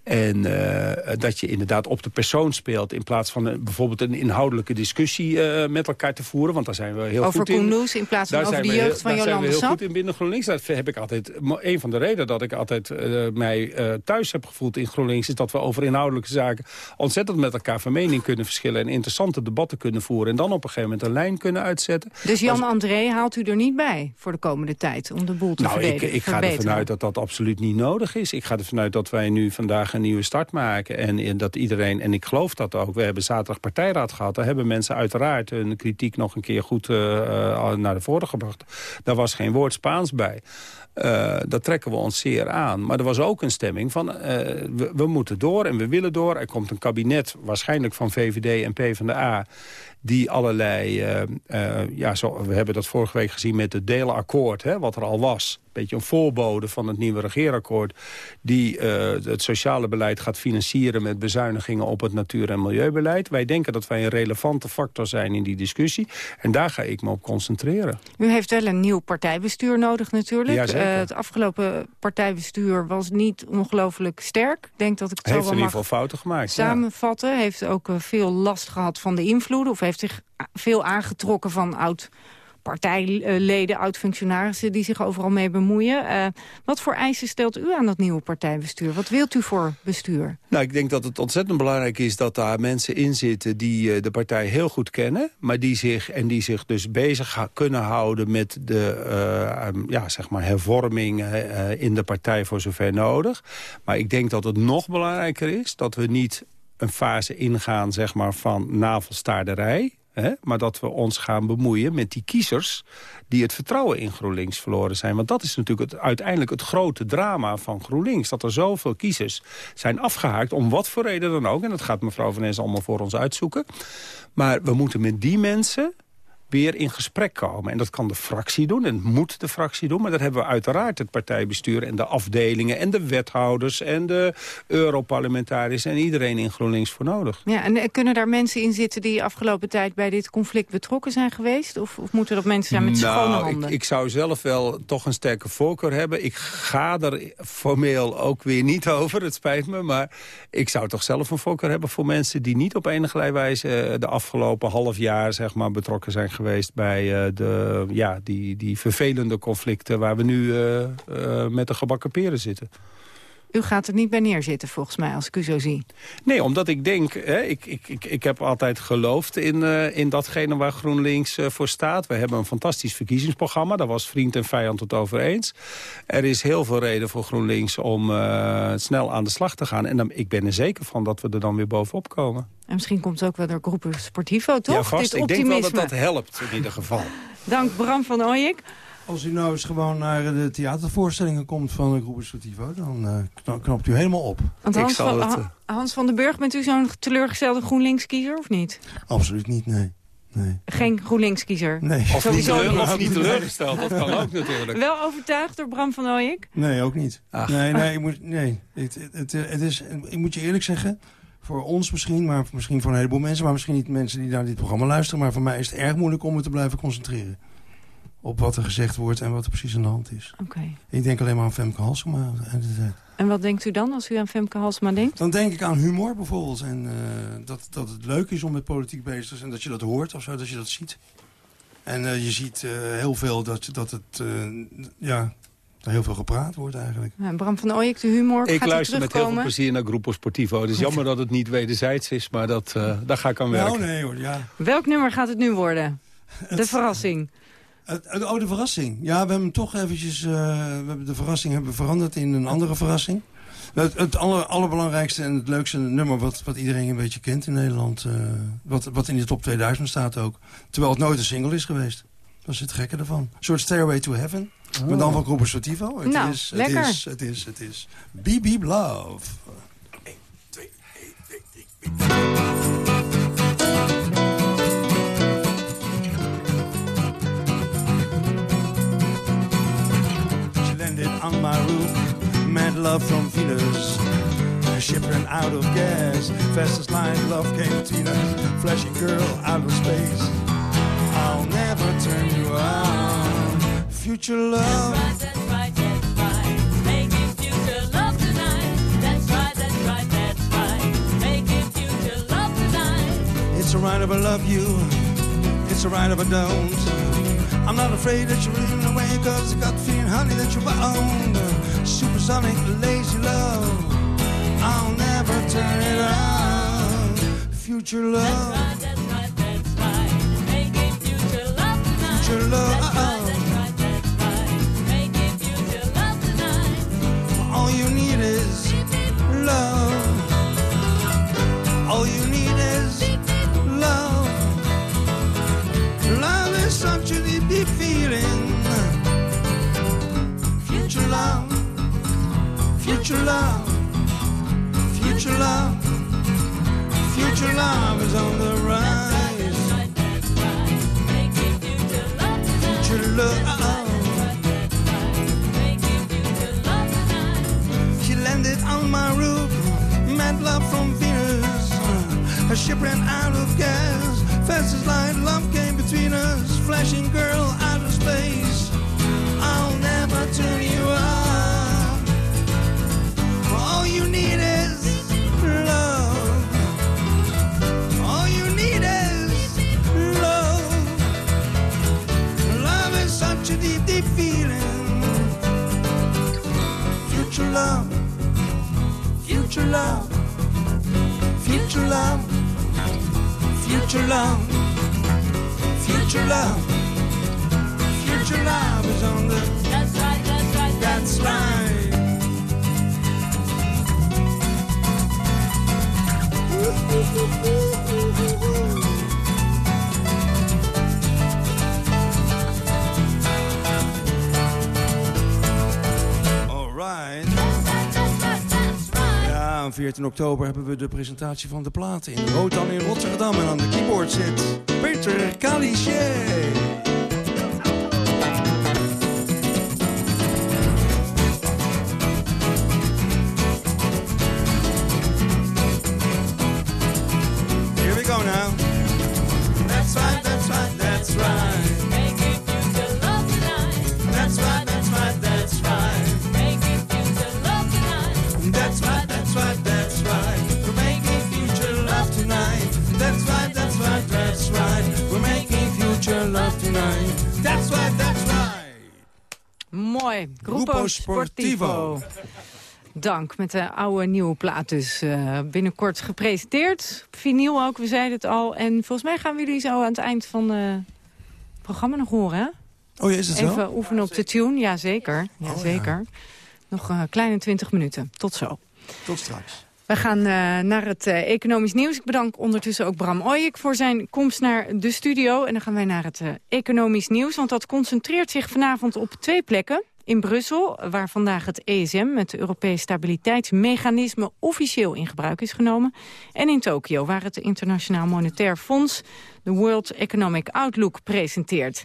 S16: En uh, dat je inderdaad op de persoon speelt... in plaats van een, bijvoorbeeld een inhoudelijke discussie uh, met elkaar te voeren. Want daar zijn we heel
S3: over
S16: goed in.
S3: Over in plaats van over de jeugd
S16: heel,
S3: van Jolande
S16: Sap? Daar zijn we heel goed in binnen GroenLinks. Dat heb ik altijd... Een van de redenen dat ik altijd mij thuis heb gevoeld in GroenLinks... is dat we over inhoudelijke zaken ontzettend met elkaar van mening kunnen verschillen... en interessante debatten kunnen voeren... en dan op een gegeven moment een lijn kunnen uitzetten.
S3: Dus Jan André haalt u er niet bij voor de komende tijd... om de boel te
S16: nou, ik, ik ga ervan uit dat dat absoluut niet nodig is. Ik ga ervan uit dat wij nu vandaag een nieuwe start maken... en, en dat iedereen, en ik geloof dat ook... we hebben zaterdag partijraad gehad... daar hebben mensen uiteraard hun kritiek nog een keer goed uh, uh, naar de voren gebracht. Daar was geen woord Spaans bij. Uh, dat trekken we ons zeer aan. Maar er was ook een stemming van, uh, we, we, moeten door en we willen door. Er komt een kabinet, waarschijnlijk van VVD en PvdA... die allerlei, uh, ja, zo, we hebben dat vorige week gezien met het delenakkoord... Hè, wat er al was, een beetje een voorbode van het nieuwe regeerakkoord... die het sociale beleid gaat financieren met bezuinigingen op het natuur- en milieubeleid. Wij denken dat wij een relevante factor zijn in die discussie. En daar ga ik me op concentreren.
S3: U heeft wel een nieuw partijbestuur nodig natuurlijk.
S16: Ja,
S3: het afgelopen partijbestuur was niet ongelooflijk sterk. Ik denk dat ik het
S16: heeft
S3: zo
S16: in
S3: wel
S16: ieder geval fouten gemaakt.
S3: Samenvatten. Ja. Heeft ook veel last gehad van de invloeden. Of heeft zich veel aangetrokken van oud partijleden, oud-functionarissen die zich overal mee bemoeien. Uh, wat voor eisen stelt u aan dat nieuwe partijbestuur? Wat wilt u voor bestuur?
S16: Nou, ik denk dat het ontzettend belangrijk is dat daar mensen in zitten die uh, de partij heel goed kennen, maar die zich en die zich dus bezig kunnen houden met de uh, um, ja, zeg maar hervorming in de partij voor zover nodig. Maar ik denk dat het nog belangrijker is dat we niet een fase ingaan zeg maar, van navelstaarderij. Hè? Maar dat we ons gaan bemoeien met die kiezers... die het vertrouwen in GroenLinks verloren zijn. Want dat is natuurlijk het, uiteindelijk het grote drama van GroenLinks. Dat er zoveel kiezers zijn afgehaakt, om wat voor reden dan ook. En dat gaat mevrouw Van Es allemaal voor ons uitzoeken. Maar we moeten met die mensen weer in gesprek komen. En dat kan de fractie doen en moet de fractie doen. Maar dat hebben we uiteraard het partijbestuur en de afdelingen... en de wethouders en de Europarlementariërs... en iedereen in GroenLinks voor nodig.
S3: Ja, en eh, kunnen daar mensen in zitten die afgelopen tijd... bij dit conflict betrokken zijn geweest? Of, of moeten dat mensen zijn met
S16: nou,
S3: schone handen?
S16: Ik, ik zou zelf wel toch een sterke voorkeur hebben. Ik ga er formeel ook weer niet over, het spijt me. Maar ik zou toch zelf een voorkeur hebben voor mensen... die niet op enige wijze eh, de afgelopen half jaar zeg maar, betrokken zijn geweest... bij uh, de, ja, die, die vervelende conflicten waar we nu uh, uh, met de gebakken peren zitten.
S3: U gaat er niet bij neerzitten, volgens mij, als ik u zo zie.
S16: Nee, omdat ik denk, hè, ik, ik, ik, ik heb altijd geloofd in, uh, in datgene waar GroenLinks uh, voor staat. We hebben een fantastisch verkiezingsprogramma. Daar was vriend en vijand het over eens. Er is heel veel reden voor GroenLinks om uh, snel aan de slag te gaan. En dan, ik ben er zeker van dat we er dan weer bovenop komen.
S3: En misschien komt het ook wel door groepen Sportivo, toch?
S16: Ja, vast.
S3: Dit
S16: ik denk wel dat
S3: optimisme.
S16: dat helpt, in ieder geval.
S3: Dank Bram van Ooyek.
S15: Als u nou eens gewoon naar de theatervoorstellingen komt van de Groep Sportivo... dan uh, knapt u helemaal op.
S3: Want Hans, van, het, uh... Hans van den Burg, bent u zo'n teleurgestelde GroenLinks-kiezer of niet?
S15: Absoluut niet, nee. nee.
S3: Geen GroenLinks-kiezer?
S15: Nee.
S16: Of niet, teleur, of niet teleurgesteld, dat kan ook natuurlijk.
S3: Wel overtuigd door Bram van Ooyek?
S15: Nee, ook niet. Ach. Nee, nee, ik moet, nee. Het, het, het, het is, ik moet je eerlijk zeggen voor ons misschien, maar misschien voor een heleboel mensen... maar misschien niet mensen die naar dit programma luisteren... maar voor mij is het erg moeilijk om me te blijven concentreren op wat er gezegd wordt en wat er precies aan de hand is.
S3: Okay.
S15: Ik denk alleen maar aan Femke Halsema.
S3: En wat denkt u dan als u aan Femke Halsema denkt?
S15: Dan denk ik aan humor bijvoorbeeld. En uh, dat, dat het leuk is om met politiek bezig te zijn. En dat je dat hoort of zo, dat je dat ziet. En uh, je ziet uh, heel veel dat, dat het... ja, er heel veel gepraat wordt eigenlijk.
S3: Ja, Bram van Ooyek, de humor,
S16: Ik
S3: gaat
S16: luister met heel veel plezier naar Groepo Sportivo. Het is jammer dat het niet wederzijds is, maar dat, daar ga ik aan werken.
S15: Nou, nee hoor, ja.
S3: Welk nummer gaat het nu worden? De het, verrassing.
S15: Oh, de verrassing. Ja, we hebben hem toch eventjes... Uh, we hebben de verrassing hebben veranderd in een andere verrassing. Het, het aller, allerbelangrijkste en het leukste nummer wat, wat iedereen een beetje kent in Nederland. Uh, wat, wat in de top 2000 staat ook. Terwijl het nooit een single is geweest. Dat is het gekke ervan. Een soort Stairway to Heaven. Oh. Maar dan van Groepen Sportivo. Het
S3: nou,
S15: is,
S3: lekker.
S15: Het is, het is, het is. BB Love. 1, 2, 1, 2, 3. On my roof. Mad love from Venus. A ship ran out of gas. Fastest line love came us. Flashing girl out of space. I'll never turn you on. Future love.
S17: That's right, that's right, that's right. Making future love tonight. That's right, that's right, that's right. Making future love tonight.
S15: It's alright if I love you. It's alright if I don't. I'm not afraid that you're leaving away Cause I got the feeling, honey, that you're bound Supersonic, lazy love. I'll never turn it on. Future love.
S17: That's right, that's right, that's right. Making future love tonight.
S15: Future love
S17: future love,
S15: future love, future love is on the rise. Future love. She landed on my roof, mad love from Venus. Her ship ran out of gas. Fastest light love came between us. Flashing girl out of space. I'll never turn Future love. Future love. Future love future love, future love, future love is on the. Ja, 14 oktober hebben we de presentatie van de platen in Rotan in Rotterdam. En aan de keyboard zit Peter Calichet.
S3: Mooi. Gruppo
S15: Gruppo
S3: Sportivo. Dank, met de oude nieuwe plaat dus eh, binnenkort gepresenteerd. Vinyl ook, we zeiden het al. En volgens mij gaan we jullie zo aan het eind van eh, het programma nog horen, hè?
S15: Oh ja, is het zo?
S3: Even oefenen op de tune, ja zeker. Ja,
S15: Oh,
S3: zeker. Nog een kleine 20 minuten. Tot zo.
S15: Tot straks.
S3: We gaan eh, naar het eh, economisch nieuws. Ik bedank ondertussen ook Bram Ooyek voor zijn komst naar de studio. En dan gaan wij naar het eh, economisch nieuws. Want dat concentreert zich vanavond op twee plekken. In Brussel, waar vandaag het ESM, het Europees Stabiliteitsmechanisme, officieel in gebruik is genomen. En in Tokio, waar het Internationaal Monetair Fonds de World Economic Outlook presenteert.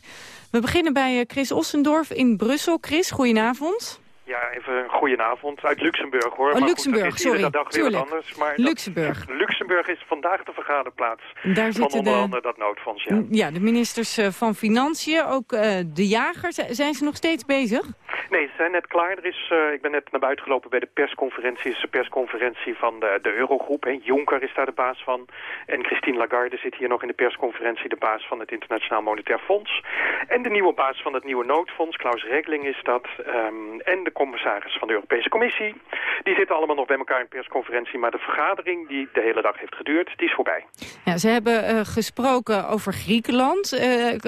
S3: We beginnen bij eh, Chris Ossendorf in Brussel. Chris, goedenavond.
S18: Ja, even een goedenavond. Uit Luxemburg hoor.
S3: Oh,
S18: Maar
S3: Luxemburg,
S18: is
S3: sorry.
S18: dag weer wat
S3: Tuurlijk.
S18: anders. Maar
S3: Luxemburg.
S18: Dat, Luxemburg is vandaag de vergaderplaats
S3: Daar
S18: van onder
S3: de-
S18: andere dat noodfonds. Ja.
S3: Ja, de ministers eh, van Financiën, ook eh, de jagers. Zijn ze nog steeds bezig?
S18: Nee, ze zijn net klaar. Er is, eh, ik ben net naar buiten gelopen bij de persconferentie. Is de persconferentie van de, de Eurogroep. Hè. Juncker is daar de baas van. En Christine Lagarde zit hier nog in de persconferentie, de baas van het Internationaal Monetair Fonds. En de nieuwe baas van het nieuwe noodfonds, Klaus Regling is dat. ehm, en de commissaris van de Europese Commissie. Die zitten allemaal nog bij elkaar in persconferentie. Maar de vergadering die de hele dag heeft geduurd, die is voorbij.
S3: Ja, ze hebben eh, gesproken over Griekenland. Eh,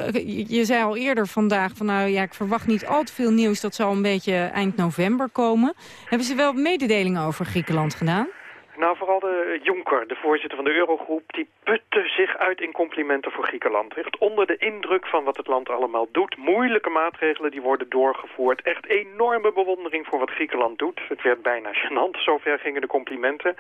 S3: je zei al eerder vandaag van nou ja, ik verwacht niet al te veel nieuws. Dat zal een beetje eind november komen. Hebben ze wel mededelingen over Griekenland gedaan?
S18: Nou, vooral de Juncker, de voorzitter van de Eurogroep, die putte zich uit in complimenten voor Griekenland. Echt onder de indruk van wat het land allemaal doet. Moeilijke maatregelen die worden doorgevoerd. Echt enorme bewondering voor wat Griekenland doet. Het werd bijna gênant, zover gingen de complimenten.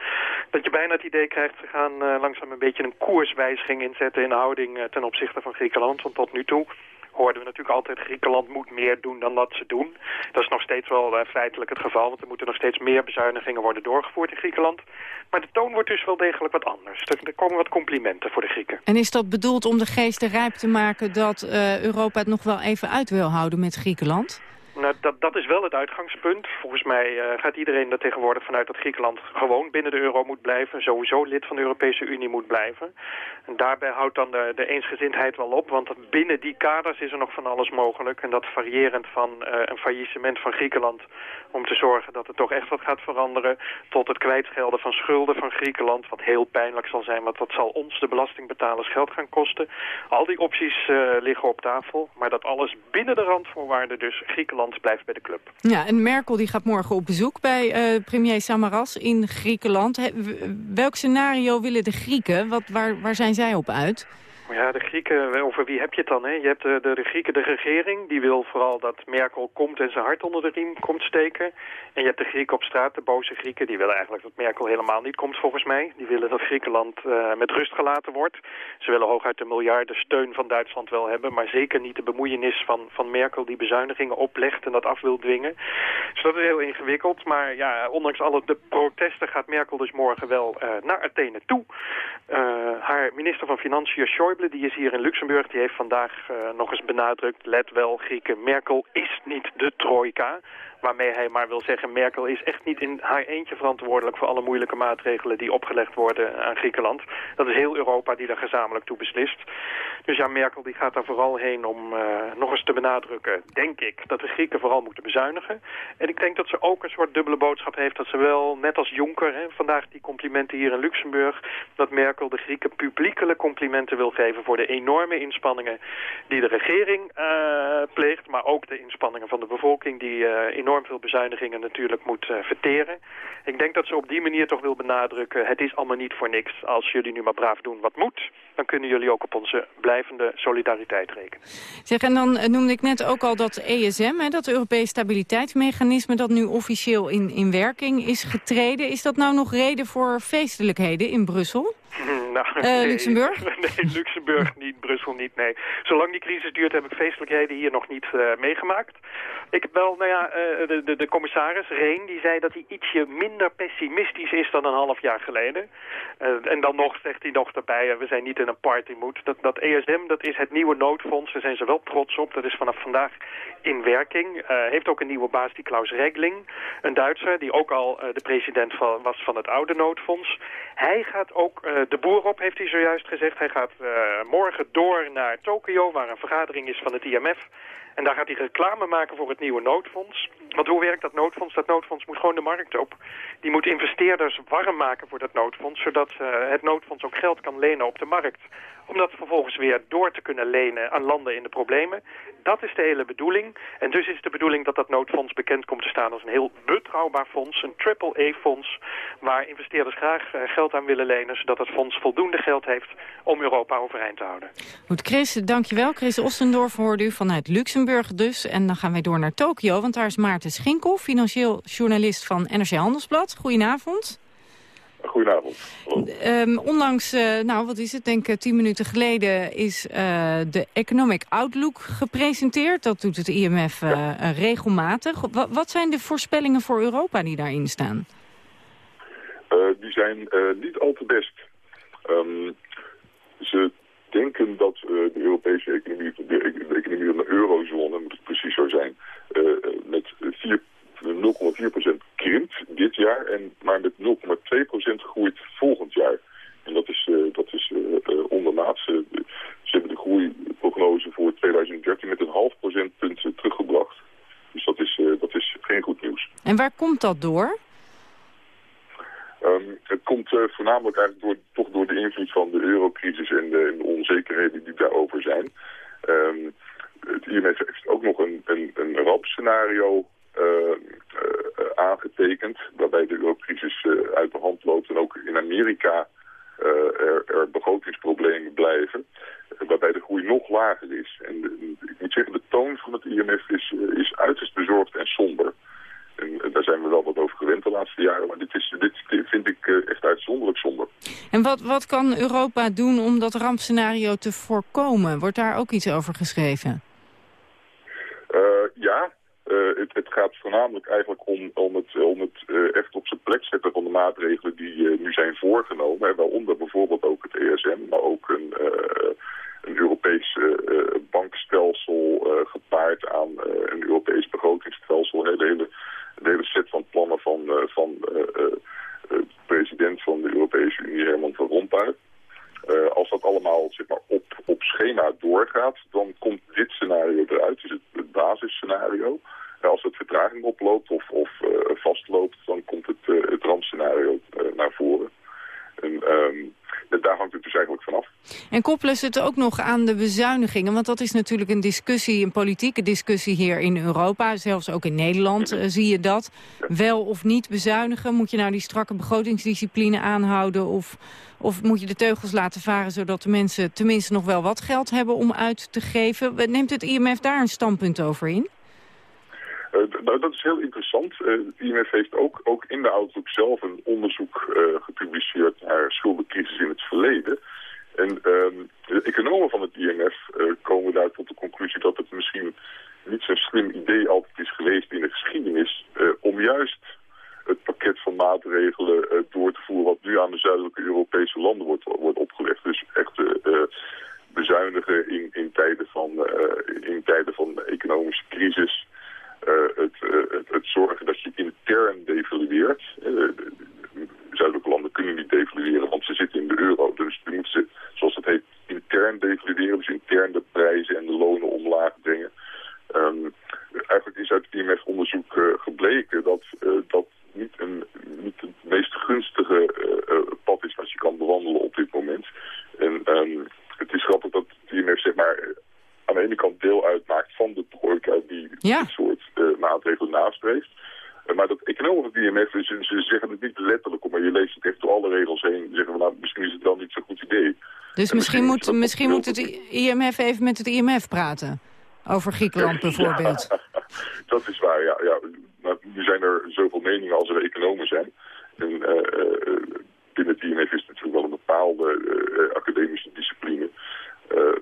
S18: Dat je bijna het idee krijgt, ze gaan eh, langzaam een beetje een koerswijziging inzetten in de houding eh, ten opzichte van Griekenland. Want tot nu toe hoorden we natuurlijk altijd Griekenland moet meer doen dan dat ze doen. Dat is nog steeds wel eh, feitelijk het geval, want er moeten nog steeds meer bezuinigingen worden doorgevoerd in Griekenland. Maar de toon wordt dus wel degelijk wat anders. Er, er komen wat complimenten voor de Grieken.
S3: En is dat bedoeld om de geesten rijp te maken dat eh, Europa het nog wel even uit wil houden met Griekenland?
S18: Nou, dat, dat is wel het uitgangspunt. Volgens mij eh, gaat iedereen er tegenwoordig vanuit dat Griekenland gewoon binnen de euro moet blijven. Sowieso lid van de Europese Unie moet blijven. En daarbij houdt dan de, eensgezindheid wel op. Want binnen die kaders is er nog van alles mogelijk. En dat variërend van eh, een faillissement van Griekenland... om te zorgen dat er toch echt wat gaat veranderen... tot het kwijtschelden van schulden van Griekenland... wat heel pijnlijk zal zijn, want dat zal ons, de belastingbetalers, geld gaan kosten. Al die opties eh, liggen op tafel. Maar dat alles binnen de randvoorwaarden dus Griekenland blijft bij de club.
S3: Ja, en Merkel die gaat morgen op bezoek bij eh, premier Samaras in Griekenland. Welk scenario willen de Grieken? Wat, waar, waar zijn zij op uit?
S18: Ja, de Grieken, over wie heb je het dan? Hè? Je hebt de, de, de Grieken, de regering, die wil vooral dat Merkel komt en zijn hart onder de riem komt steken. En je hebt de Grieken op straat, de boze Grieken, die willen eigenlijk dat Merkel helemaal niet komt volgens mij. Die willen dat Griekenland eh, met rust gelaten wordt. Ze willen hooguit de miljarden steun van Duitsland wel hebben, maar zeker niet de bemoeienis van, van Merkel die bezuinigingen oplegt en dat af wil dwingen. Dus dat is heel ingewikkeld, maar ja, ondanks alle de protesten gaat Merkel dus morgen wel eh, naar Athene toe. Eh, haar minister van Financiën, Schäuble, die is hier in Luxemburg, die heeft vandaag eh, nog eens benadrukt, let wel Grieken, Merkel is niet de trojka. Waarmee hij maar wil zeggen, Merkel is echt niet in haar eentje verantwoordelijk voor alle moeilijke maatregelen die opgelegd worden aan Griekenland. Dat is heel Europa die daar gezamenlijk toe beslist. Dus ja, Merkel die gaat daar vooral heen om eh, nog eens te benadrukken, denk ik, dat de Grieken vooral moeten bezuinigen. En ik denk dat ze ook een soort dubbele boodschap heeft dat ze wel, net als Juncker, hè, vandaag die complimenten hier in Luxemburg, dat Merkel de Grieken publiekelijk complimenten wil geven voor de enorme inspanningen die de regering eh, pleegt, maar ook de inspanningen van de bevolking die eh, enorm enorm veel bezuinigingen natuurlijk moet eh, verteren. Ik denk dat ze op die manier toch wil benadrukken... het is allemaal niet voor niks. Als jullie nu maar braaf doen wat moet... dan kunnen jullie ook op onze blijvende solidariteit rekenen.
S3: Zeg, en dan eh, noemde ik net ook al dat ESM, hè, dat Europees Stabiliteitsmechanisme... dat nu officieel in, in werking is getreden. Is dat nou nog reden voor feestelijkheden in Brussel?
S18: Nou,
S3: Eh,
S18: nee.
S3: Luxemburg?
S18: Nee, Luxemburg niet, Brussel niet, nee. Zolang die crisis duurt heb ik feestelijkheden hier nog niet eh, meegemaakt. Ik heb wel, nou ja, de, de, de commissaris Reen, die zei dat hij ietsje minder pessimistisch is dan een half jaar geleden. En dan nog zegt hij nog erbij, we zijn niet in een partymood. Dat, dat ESM, dat is het nieuwe noodfonds, daar zijn ze wel trots op. Dat is vanaf vandaag in werking. Eh, heeft ook een nieuwe baas, die Klaus Regling, een Duitser, die ook al eh, de president van, was van het oude noodfonds. Hij gaat ook eh, de boer op, heeft hij zojuist gezegd. Hij gaat morgen door naar Tokio, waar een vergadering is van het IMF. En daar gaat hij reclame maken voor het nieuwe noodfonds. Want hoe werkt dat noodfonds? Dat noodfonds moet gewoon de markt op. Die moet investeerders warm maken voor dat noodfonds... zodat eh, het noodfonds ook geld kan lenen op de markt. Om dat vervolgens weer door te kunnen lenen aan landen in de problemen. Dat is de hele bedoeling. En dus is de bedoeling dat dat noodfonds bekend komt te staan als een heel betrouwbaar fonds. Een triple-A-fonds waar investeerders graag eh, geld aan willen lenen... zodat het fonds voldoende geld heeft om Europa overeind te houden.
S3: Goed, Chris, dankjewel. Chris Ostendorf hoorde u vanuit Luxemburg dus. En dan gaan wij door naar Tokio, want daar is Maarten Schinkel... financieel journalist van NRC Handelsblad. Goedenavond.
S19: Goedenavond.
S3: Ehm, onlangs, eh, nou wat is het, denk ik tien minuten geleden... is eh, de Economic Outlook gepresenteerd. Dat doet het IMF eh, eh, regelmatig. Wa- wat zijn de voorspellingen voor Europa die daarin staan?
S19: Eh, die zijn eh, niet al te best. Ehm, ze denken dat eh, de Europese economie, de, de economie van de eurozone, moet het precies zo zijn, eh, eh, met 4 0,4% krimpt dit jaar en maar met 0,2% groeit volgend jaar. En dat is, eh, dat is eh, ondermaats. Ze hebben de groeiprognose voor 2013 met een half procentpunt teruggebracht. Dus dat is, dat is geen goed nieuws.
S3: En waar komt dat door?
S19: Ehm, het komt voornamelijk eigenlijk door, toch door de invloed van de eurocrisis en de, en de onzekerheden die daarover zijn. Ehm, het IMF heeft ook nog een, een, een rampscenario eh, eh, aangetekend, waarbij de eurocrisis eh, uit de hand loopt en ook in Amerika eh, er, er begrotingsproblemen blijven, eh, waarbij de groei nog lager is. En de- ik moet zeggen, de toon van het IMF is, eh, is uiterst bezorgd en somber. En eh, daar zijn we wel wat over gewend de laatste jaren. Maar dit, is, dit vind ik eh, echt uitzonderlijk somber.
S3: En wat, wat kan Europa doen om dat rampscenario te voorkomen? Wordt daar ook iets over geschreven?
S19: Eh, ja, eh, het, het gaat voornamelijk eigenlijk om, om het, om het eh, echt op zijn plek zetten van de maatregelen die eh, nu zijn voorgenomen. En waaronder bijvoorbeeld ook het ESM, maar ook een, eh, een Europees eh, eh, bankstelsel eh, gepaard aan eh, een Europees begrotingsstelsel. Hè, de, hele, de hele set van plannen van, eh, van eh, eh, eh, president van de Europese Unie, Herman van Rompuy. Eh, als dat allemaal zeg maar, op, op schema doorgaat, dan komt dit scenario eruit. Dus het, het basisscenario. En als het vertraging oploopt of, of eh, vastloopt, dan komt het, eh, het rampscenario eh, naar voren. En ehm, en daar hangt het dus eigenlijk vanaf.
S3: En koppelen ze het ook nog aan de bezuinigingen? Want dat is natuurlijk een discussie, een politieke discussie hier in Europa. Zelfs ook in Nederland eh, zie je dat. Wel of niet bezuinigen? Moet je nou die strakke begrotingsdiscipline aanhouden? Of, of moet je de teugels laten varen... zodat de mensen tenminste nog wel wat geld hebben om uit te geven? Neemt het IMF daar een standpunt over in?
S19: Eh, nou, dat is heel interessant. Eh, het IMF heeft ook, ook in de Outlook zelf een onderzoek eh, gepubliceerd naar schuldencrisis in het verleden. En ehm, de economen van het IMF eh, komen daar tot de conclusie dat het misschien niet zo'n slim idee altijd is geweest in de geschiedenis eh, om juist het pakket van maatregelen eh, door te voeren wat nu aan de zuidelijke Europese landen wordt, wordt opgelegd. Dus echt eh, bezuinigen in, in, tijden van, in tijden van economische crisis. Het, het, het zorgen dat je intern devalueert. Dus
S20: misschien,
S3: moet, misschien moet het IMF even met het IMF praten. Over Griekenland bijvoorbeeld.
S20: Dat is waar, ja. ja. Maar nu zijn er zoveel meningen als er economen zijn. En eh, eh, binnen het IMF is het natuurlijk wel een bepaalde eh, academische discipline.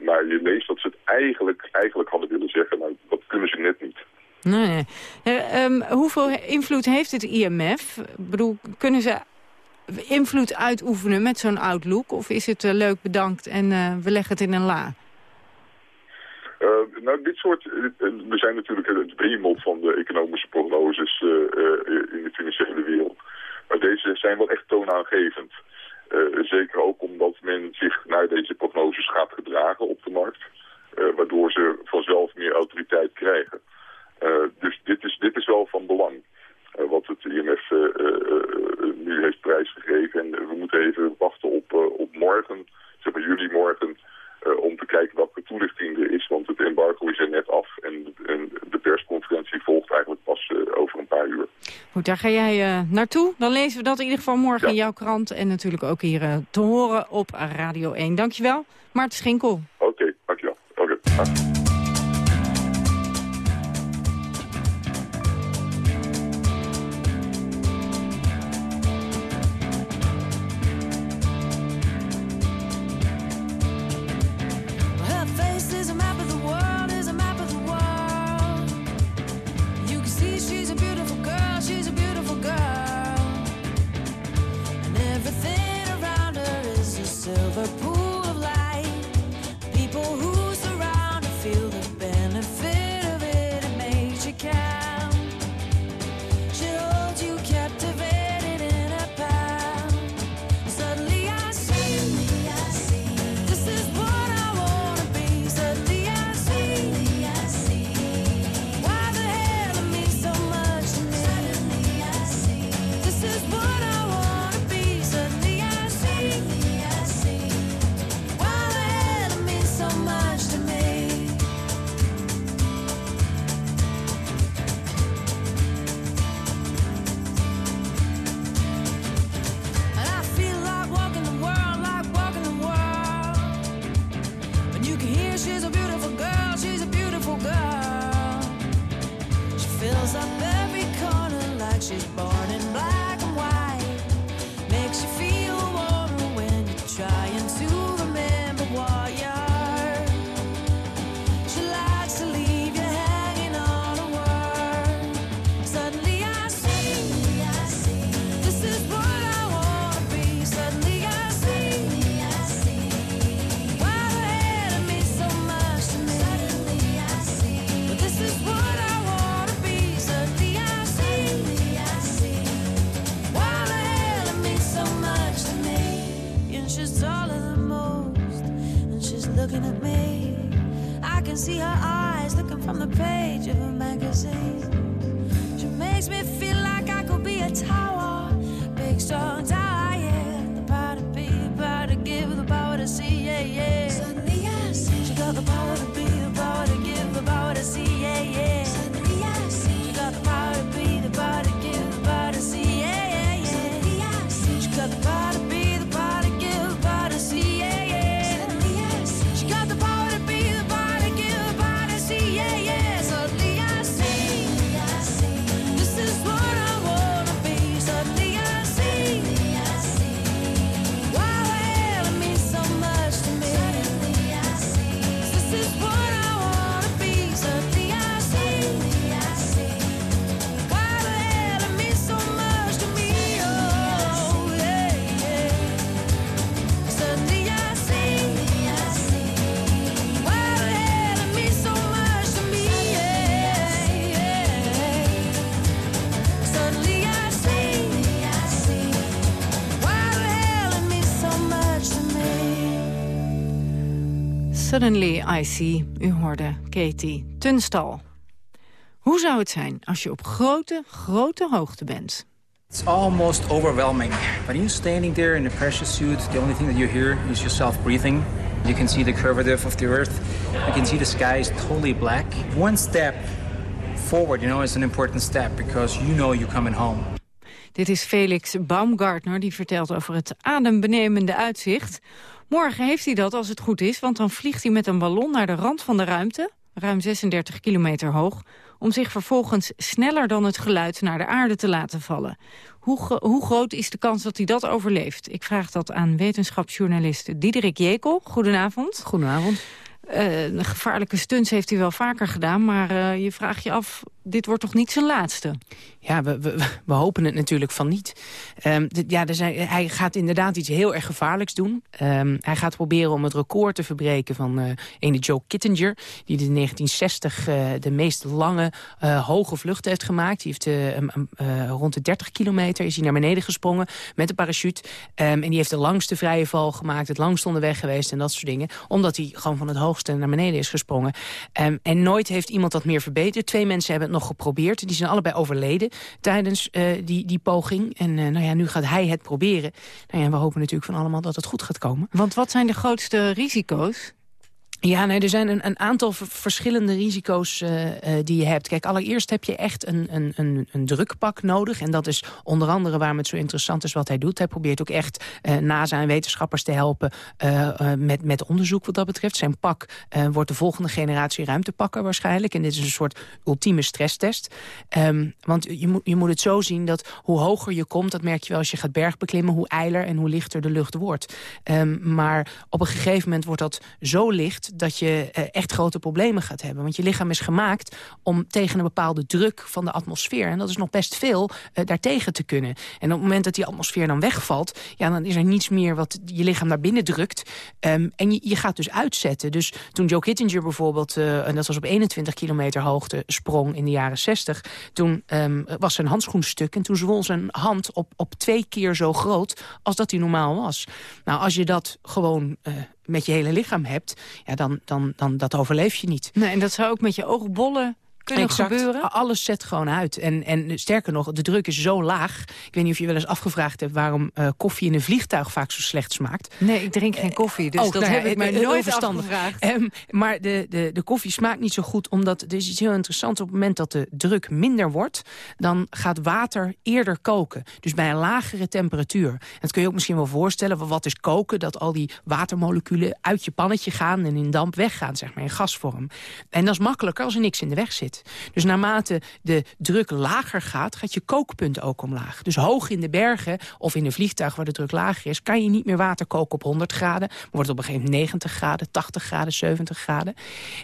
S20: maar je leest dat ze het eigenlijk, eigenlijk hadden willen zeggen, maar dat kunnen ze net niet.
S3: Nee. Ehm, hoeveel invloed heeft het IMF? Ik bedoel, kunnen ze invloed uitoefenen met zo'n outlook? Of is het eh, leuk bedankt en eh, we leggen het in een la?
S20: Eh, nou, dit soort... we zijn natuurlijk het behemoth van de
S3: Daar ga jij eh, naartoe. Dan lezen we dat in ieder geval morgen in jouw krant. En natuurlijk ook hier eh, te horen op Radio 1. Dankjewel, Maarten Schinkel.
S20: Oké, okay, dankjewel. Oké.
S21: Suddenly I See.
S3: U hoorde Katie Tunstal. Hoe zou het zijn als je op grote, grote hoogte bent?
S22: It's almost overwhelming. When you're standing there in a precious suit, the only thing that you hear is yourself breathing. You can see the curvature of the earth. You can see the sky is totally black. One step
S23: forward, you know, is an important step because you know you're coming home.
S3: Dit is Felix Baumgartner, die vertelt over het adembenemende uitzicht Morgen heeft hij dat als het goed is, want dan vliegt hij met een ballon naar de rand van de ruimte, ruim 36 kilometer hoog, om zich vervolgens sneller dan het geluid naar de aarde te laten vallen. Hoe, hoe groot is de kans dat hij dat overleeft? Ik vraag dat aan wetenschapsjournalist Diederik Jekel. Goedenavond.
S24: Goedenavond.
S3: Eh, gevaarlijke stunts heeft hij wel vaker gedaan, maar eh, je vraagt je af, dit wordt toch niet zijn laatste?
S24: Ja, we, we, we hopen het natuurlijk van niet. Ehm, ja, er zijn, hij gaat inderdaad iets heel erg gevaarlijks doen. Ehm, hij gaat proberen om het record te verbreken van eh ene Joe Kittinger... die in 1960 eh, de meest lange, eh, hoge vlucht heeft gemaakt. Die heeft rond de 30 kilometer is hij naar beneden gesprongen met een parachute. Ehm, en die heeft de langste vrije val gemaakt, het langst onderweg geweest en dat soort dingen. Omdat hij gewoon van het hoogste naar beneden is gesprongen. En nooit heeft iemand dat meer verbeterd. Twee mensen hebben nog geprobeerd. Die zijn allebei overleden tijdens eh, die, die poging. En eh, nou ja, nu gaat hij het proberen. Nou ja, we hopen natuurlijk van allemaal dat het goed gaat komen.
S3: Want wat zijn de grootste risico's?
S24: Ja, nee, er zijn een, een aantal verschillende risico's eh, eh, die je hebt. Kijk, allereerst heb je echt een, een, een, een drukpak nodig. En dat is onder andere waarom het zo interessant is wat hij doet. Hij probeert ook echt eh, NASA en wetenschappers te helpen met, met onderzoek wat dat betreft. Zijn pak wordt de volgende generatie ruimtepakker waarschijnlijk. En dit is een soort ultieme stresstest. Ehm, want je moet, je moet het zo zien dat hoe hoger je komt... dat merk je wel als je gaat bergbeklimmen... hoe eiler en hoe lichter de lucht wordt. Ehm, maar op een gegeven moment wordt dat zo licht dat je eh, echt grote problemen gaat hebben. Want je lichaam is gemaakt om tegen een bepaalde druk van de atmosfeer... en dat is nog best veel, eh, daartegen te kunnen. En op het moment dat die atmosfeer dan wegvalt... ja, dan is er niets meer wat je lichaam naar binnen drukt. Ehm, en je, je gaat dus uitzetten. Dus toen Joe Kittinger bijvoorbeeld, eh, en dat was op 21 kilometer hoogte... sprong in de jaren 60, toen ehm, was zijn handschoen stuk... en toen zwol zijn hand op, op twee keer zo groot als dat hij normaal was. Nou, als je dat gewoon... met je hele lichaam hebt, ja, dan, dan, dan dat overleef je niet.
S3: Nee, en dat zou ook met je oogbollen kunnen
S24: Exact.
S3: gebeuren?
S24: Alles zet gewoon uit. En, en sterker nog, de druk is zo laag. Ik weet niet of je wel eens afgevraagd hebt... waarom eh, koffie in een vliegtuig vaak zo slecht smaakt.
S3: Nee, ik drink geen koffie, dus
S24: Oh,
S3: dat
S24: nou
S3: heb ik mij
S24: eh, eh,
S3: nooit
S24: onverstandig.
S3: afgevraagd.
S24: Ehm, maar de, de, de koffie smaakt niet zo goed, omdat er is iets heel interessants. Op het moment dat de druk minder wordt, dan gaat water eerder koken. Dus bij een lagere temperatuur. En dat kun je ook misschien wel voorstellen. Wat is koken? Dat al die watermoleculen uit je pannetje gaan en in damp weggaan, zeg maar, in gasvorm. En dat is makkelijker als er niks in de weg zit. Dus naarmate de druk lager gaat, gaat je kookpunt ook omlaag. Dus hoog in de bergen of in een vliegtuig waar de druk lager is... kan je niet meer water koken op 100 graden. Maar wordt op een gegeven moment 90 graden, 80 graden, 70 graden.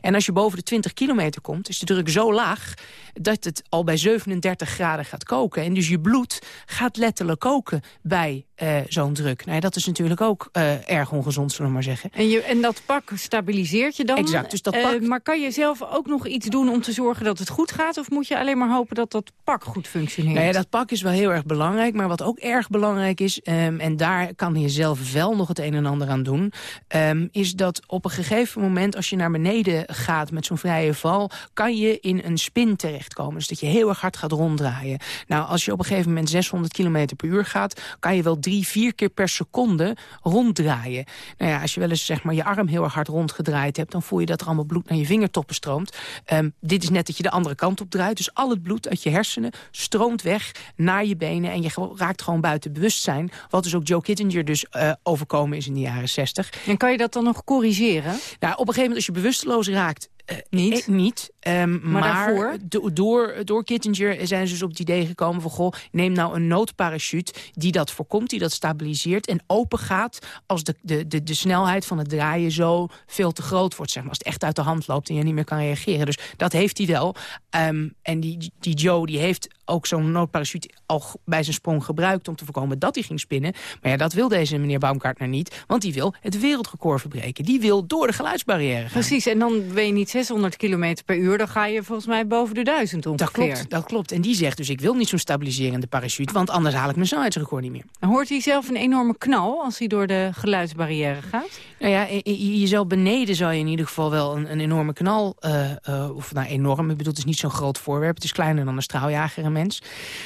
S24: En als je boven de 20 kilometer komt, is de druk zo laag... dat het al bij 37 graden gaat koken. En dus je bloed gaat letterlijk koken bij eh, zo'n druk. Nou ja, dat is natuurlijk ook eh, erg ongezond, zullen we maar zeggen.
S3: En, je, en dat pak stabiliseert je dan?
S24: Exact, dus dat
S3: Eh,
S24: pak-
S3: maar kan je zelf ook nog iets doen om te zorgen dat het goed gaat? Of moet je alleen maar hopen dat dat pak goed functioneert?
S24: Nou ja, dat pak is wel heel erg belangrijk. Maar wat ook erg belangrijk is, ehm, en daar kan je zelf wel nog het een en ander aan doen... ehm, is dat op een gegeven moment, als je naar beneden gaat met zo'n vrije val... kan je in een spin terechtkomen. Dus dat je heel erg hard gaat ronddraaien. Nou, als je op een gegeven moment 600 km per uur gaat... kan je wel drie, vier keer per seconde ronddraaien. Nou ja, als je wel eens zeg maar, je arm heel erg hard rondgedraaid hebt... dan voel je dat er allemaal bloed naar je vingertoppen stroomt. Ehm, dit is net dat je de andere kant op draait. Dus al het bloed uit je hersenen stroomt weg naar je benen... en je raakt gewoon buiten bewustzijn. Wat dus ook Joe Kittinger dus eh, overkomen is in de jaren 60.
S3: En kan je dat dan nog corrigeren?
S24: Nou, op een gegeven moment als je bewusteloos raakt... eh, niet. niet. Ehm, maar
S3: daarvoor?
S24: do- door, door Kittinger zijn ze dus op het idee gekomen van... goh, neem nou een noodparachute die dat voorkomt, die dat stabiliseert... en open gaat als de, de, de, de snelheid van het draaien zo veel te groot wordt. Zeg maar, als het echt uit de hand loopt en je niet meer kan reageren. Dus dat heeft hij wel. Ehm, en die, die Joe die heeft ook zo'n noodparachute al bij zijn sprong gebruikt... om te voorkomen dat hij ging spinnen. Maar ja, dat wil deze meneer Baumgartner niet. Want die wil het wereldrecord verbreken. Die wil door de geluidsbarrière gaan.
S3: Precies, en dan ben je niet 600 km per uur... dan ga je volgens mij boven de 1000 ongeveer.
S24: Dat klopt, dat klopt. En die zegt dus, ik wil niet zo'n stabiliserende parachute... want anders haal ik mijn snelheidsrecord niet meer.
S3: Hoort hij zelf een enorme knal als hij door de geluidsbarrière gaat?
S24: Nou ja, je- je, je zou beneden zou je in ieder geval wel een, een enorme knal... eh, eh, of nou, enorm, ik bedoel, het is niet zo'n groot voorwerp. Het is kleiner dan een straaljager mens.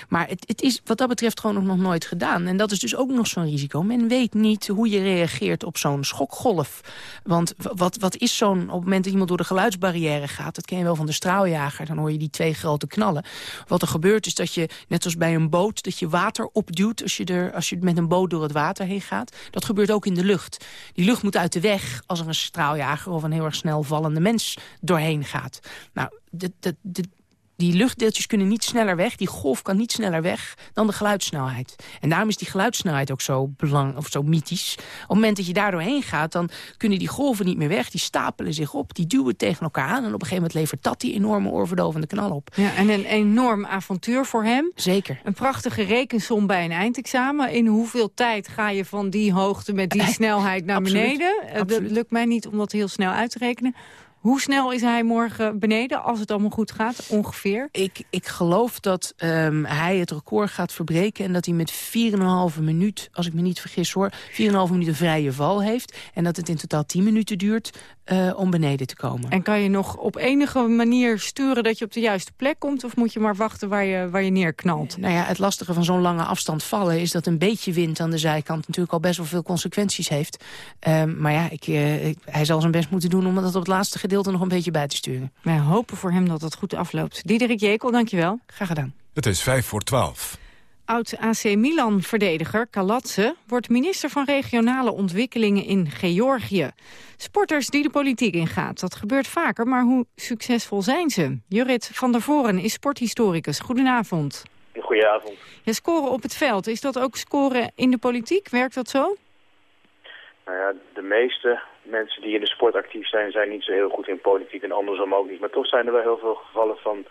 S24: Maar het, het is wat dat betreft gewoon nog nooit gedaan. En dat is dus ook nog zo'n risico. Men weet niet hoe je reageert op zo'n schokgolf. Want wat, wat is zo'n... op het moment dat iemand door de geluidsbarrière gaat... dat ken je wel van de straaljager, dan hoor je die twee grote knallen. Wat er gebeurt is dat je, net als bij een boot... dat je water opduwt als je, er, als je met een boot door het water heen gaat. Dat gebeurt ook in de lucht. Die lucht moet uit de weg als er een straaljager... of een heel erg snel vallende mens doorheen gaat. Nou, de, de, de, die luchtdeeltjes kunnen niet sneller weg. Die golf kan niet sneller weg dan de geluidssnelheid. En daarom is die geluidssnelheid ook zo, belang, of zo mythisch. Op het moment dat je daar doorheen gaat... dan kunnen die golven niet meer weg. Die stapelen zich op, die duwen tegen elkaar aan... en op een gegeven moment levert dat die enorme oorverdovende knal op.
S3: Ja, en een enorm avontuur voor hem.
S24: Zeker.
S3: Een prachtige rekensom bij een eindexamen. In hoeveel tijd ga je van die hoogte met die snelheid naar
S24: Absoluut.
S3: beneden? Eh, Dat lukt mij niet om dat heel snel uit te rekenen. Hoe snel is hij morgen beneden, als het allemaal goed gaat, ongeveer?
S24: Ik, ik geloof dat ehm, hij het record gaat verbreken... en dat hij met 4,5 minuut, als ik me niet vergis hoor... 4,5 minuut een vrije val heeft. En dat het in totaal 10 minuten duurt eh, om beneden te komen.
S3: En kan je nog op enige manier sturen dat je op de juiste plek komt? Of moet je maar wachten waar je, waar je neerknalt?
S24: Nou ja, het lastige van zo'n lange afstand vallen... is dat een beetje wind aan de zijkant natuurlijk al best wel veel consequenties heeft. Ehm, maar ja, ik, eh, ik- hij zal zijn best moeten doen om dat op het laatste gedeelte nog een beetje bij te sturen.
S3: Wij hopen voor hem dat het goed afloopt. Diederik Jekel, dankjewel.
S24: Graag gedaan.
S2: Het is vijf voor twaalf.
S3: Oud-AC Milan-verdediger Kalatse wordt minister van Regionale Ontwikkelingen in Georgië. Sporters die de politiek ingaat, dat gebeurt vaker, maar hoe succesvol zijn ze? Jurit van der Voren is sporthistoricus. Goedenavond.
S25: Goedenavond.
S3: Ja, scoren op het veld, is dat ook scoren in de politiek? Werkt dat zo?
S25: Nou ja, de meeste mensen die in de sport actief zijn, zijn niet zo heel goed in politiek en andersom ook niet. Maar toch zijn er wel heel veel gevallen van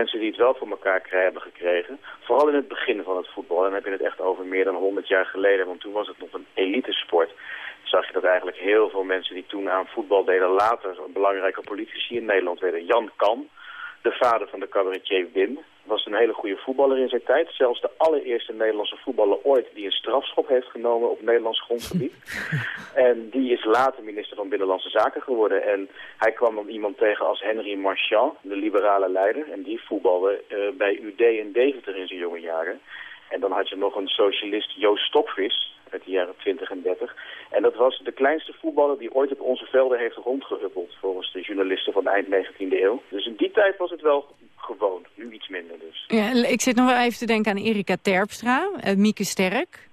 S25: mensen die het wel voor elkaar hebben gekregen. Vooral in het begin van het voetbal. En dan heb je het echt over meer dan 100 jaar geleden, want toen was het nog een elitesport. Zag je dat eigenlijk heel veel mensen die toen aan voetbal deden later belangrijke politici in Nederland werden. Jan Kan, de vader van de cabaretier Wim, was een hele goede voetballer in zijn tijd. Zelfs de allereerste Nederlandse voetballer ooit die een strafschop heeft genomen op Nederlands grondgebied. en die is later minister van Binnenlandse Zaken geworden. En hij kwam dan iemand tegen als Henry Marchand, de liberale leider. En die voetbalde eh, bij UD in Deventer in zijn jonge jaren. En dan had je nog een socialist, Joost Stokvis, uit de jaren 20 en 30. En dat was de kleinste voetballer die ooit op onze velden heeft rondgehuppeld, volgens de journalisten van eind 19e eeuw. Dus in die tijd was het wel gewoon, nu iets minder dus.
S3: Ja, ik zit nog wel even te denken aan Erika Terpstra, eh, Mieke Sterk.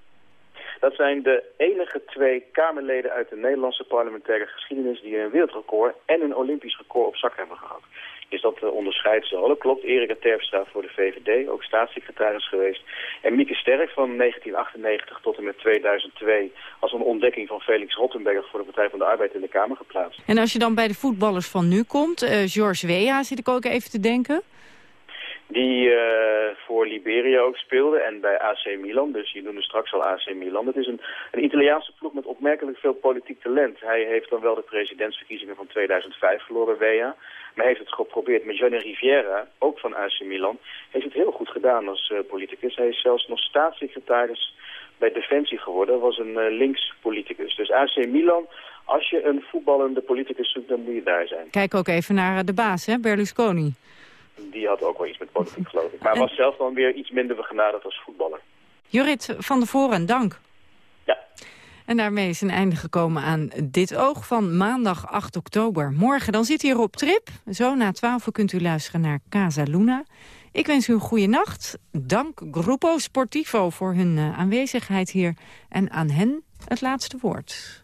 S25: Dat zijn de enige twee Kamerleden uit de Nederlandse parlementaire geschiedenis die een wereldrecord en een Olympisch record op zak hebben gehad. Dus dat eh, onderscheidt ze al. Klopt, Erika Terpstra voor de VVD, ook staatssecretaris geweest. En Mieke Sterk van 1998 tot en met 2002 als een ontdekking van Felix Rottenberg voor de Partij van de Arbeid in de Kamer geplaatst.
S3: En als je dan bij de voetballers van nu komt, eh George Weah zit ik ook even te denken.
S25: Die eh, voor Liberia ook speelde en bij AC Milan. Dus je noemde straks al AC Milan. Het is een, een Italiaanse ploeg met opmerkelijk veel politiek talent. Hij heeft dan wel de presidentsverkiezingen van 2005 verloren, Wea. Maar heeft het geprobeerd met Gianni Riviera, ook van AC Milan. Heeft het heel goed gedaan als eh, politicus. Hij is zelfs nog staatssecretaris bij Defensie geworden. Was een eh, links politicus. Dus AC Milan, als je een voetballende politicus zoekt, dan moet je daar zijn.
S3: Kijk ook even naar de baas, hè, Berlusconi.
S25: Die had ook wel iets met politiek, geloof ik. Maar was zelf dan weer iets minder begenadigd als voetballer.
S3: Jurit van der Voren, dank.
S25: Ja.
S3: En daarmee is een einde gekomen aan Dit Oog van maandag 8 oktober. Morgen dan zit hier op trip. Zo na 12 uur kunt u luisteren naar Casa Luna. Ik wens u een goede nacht. Dank Gruppo Sportivo voor hun eh, aanwezigheid hier. En aan hen het laatste woord.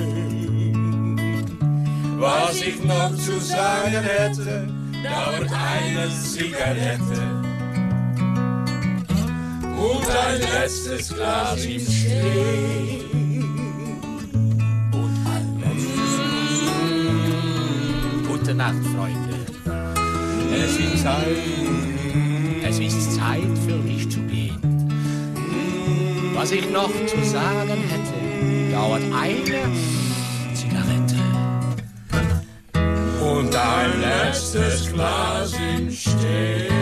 S17: Was ich noch zu sagen hätte, dauert eine Zigarette und ein letztes Glas im Stehen.
S26: Gute Nacht, Freunde. Es ist Zeit, es ist Zeit für mich zu gehen. Was ich noch zu sagen hätte, dauert eine Und ein letztes Glas im Stehen.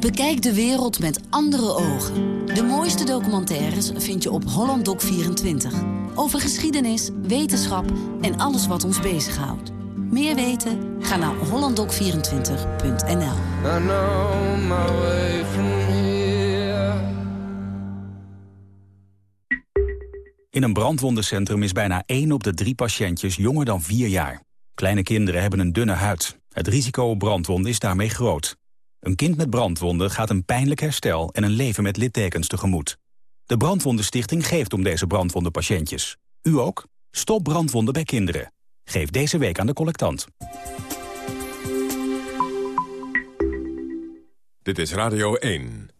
S22: Bekijk de wereld met andere ogen. De mooiste documentaires vind je op Holland Doc 24. Over geschiedenis, wetenschap en alles wat ons bezighoudt. Meer weten? Ga naar hollanddoc24.nl
S27: I know my way from here.
S28: In een brandwondencentrum is bijna 1 op de drie patiëntjes jonger dan 4 jaar. Kleine kinderen hebben een dunne huid. Het risico op brandwonden is daarmee groot. Een kind met brandwonden gaat een pijnlijk herstel en een leven met littekens tegemoet. De Brandwondenstichting geeft om deze brandwondenpatiëntjes. U ook? Stop brandwonden bij kinderen. Geef deze week aan de collectant.
S2: Dit is Radio 1.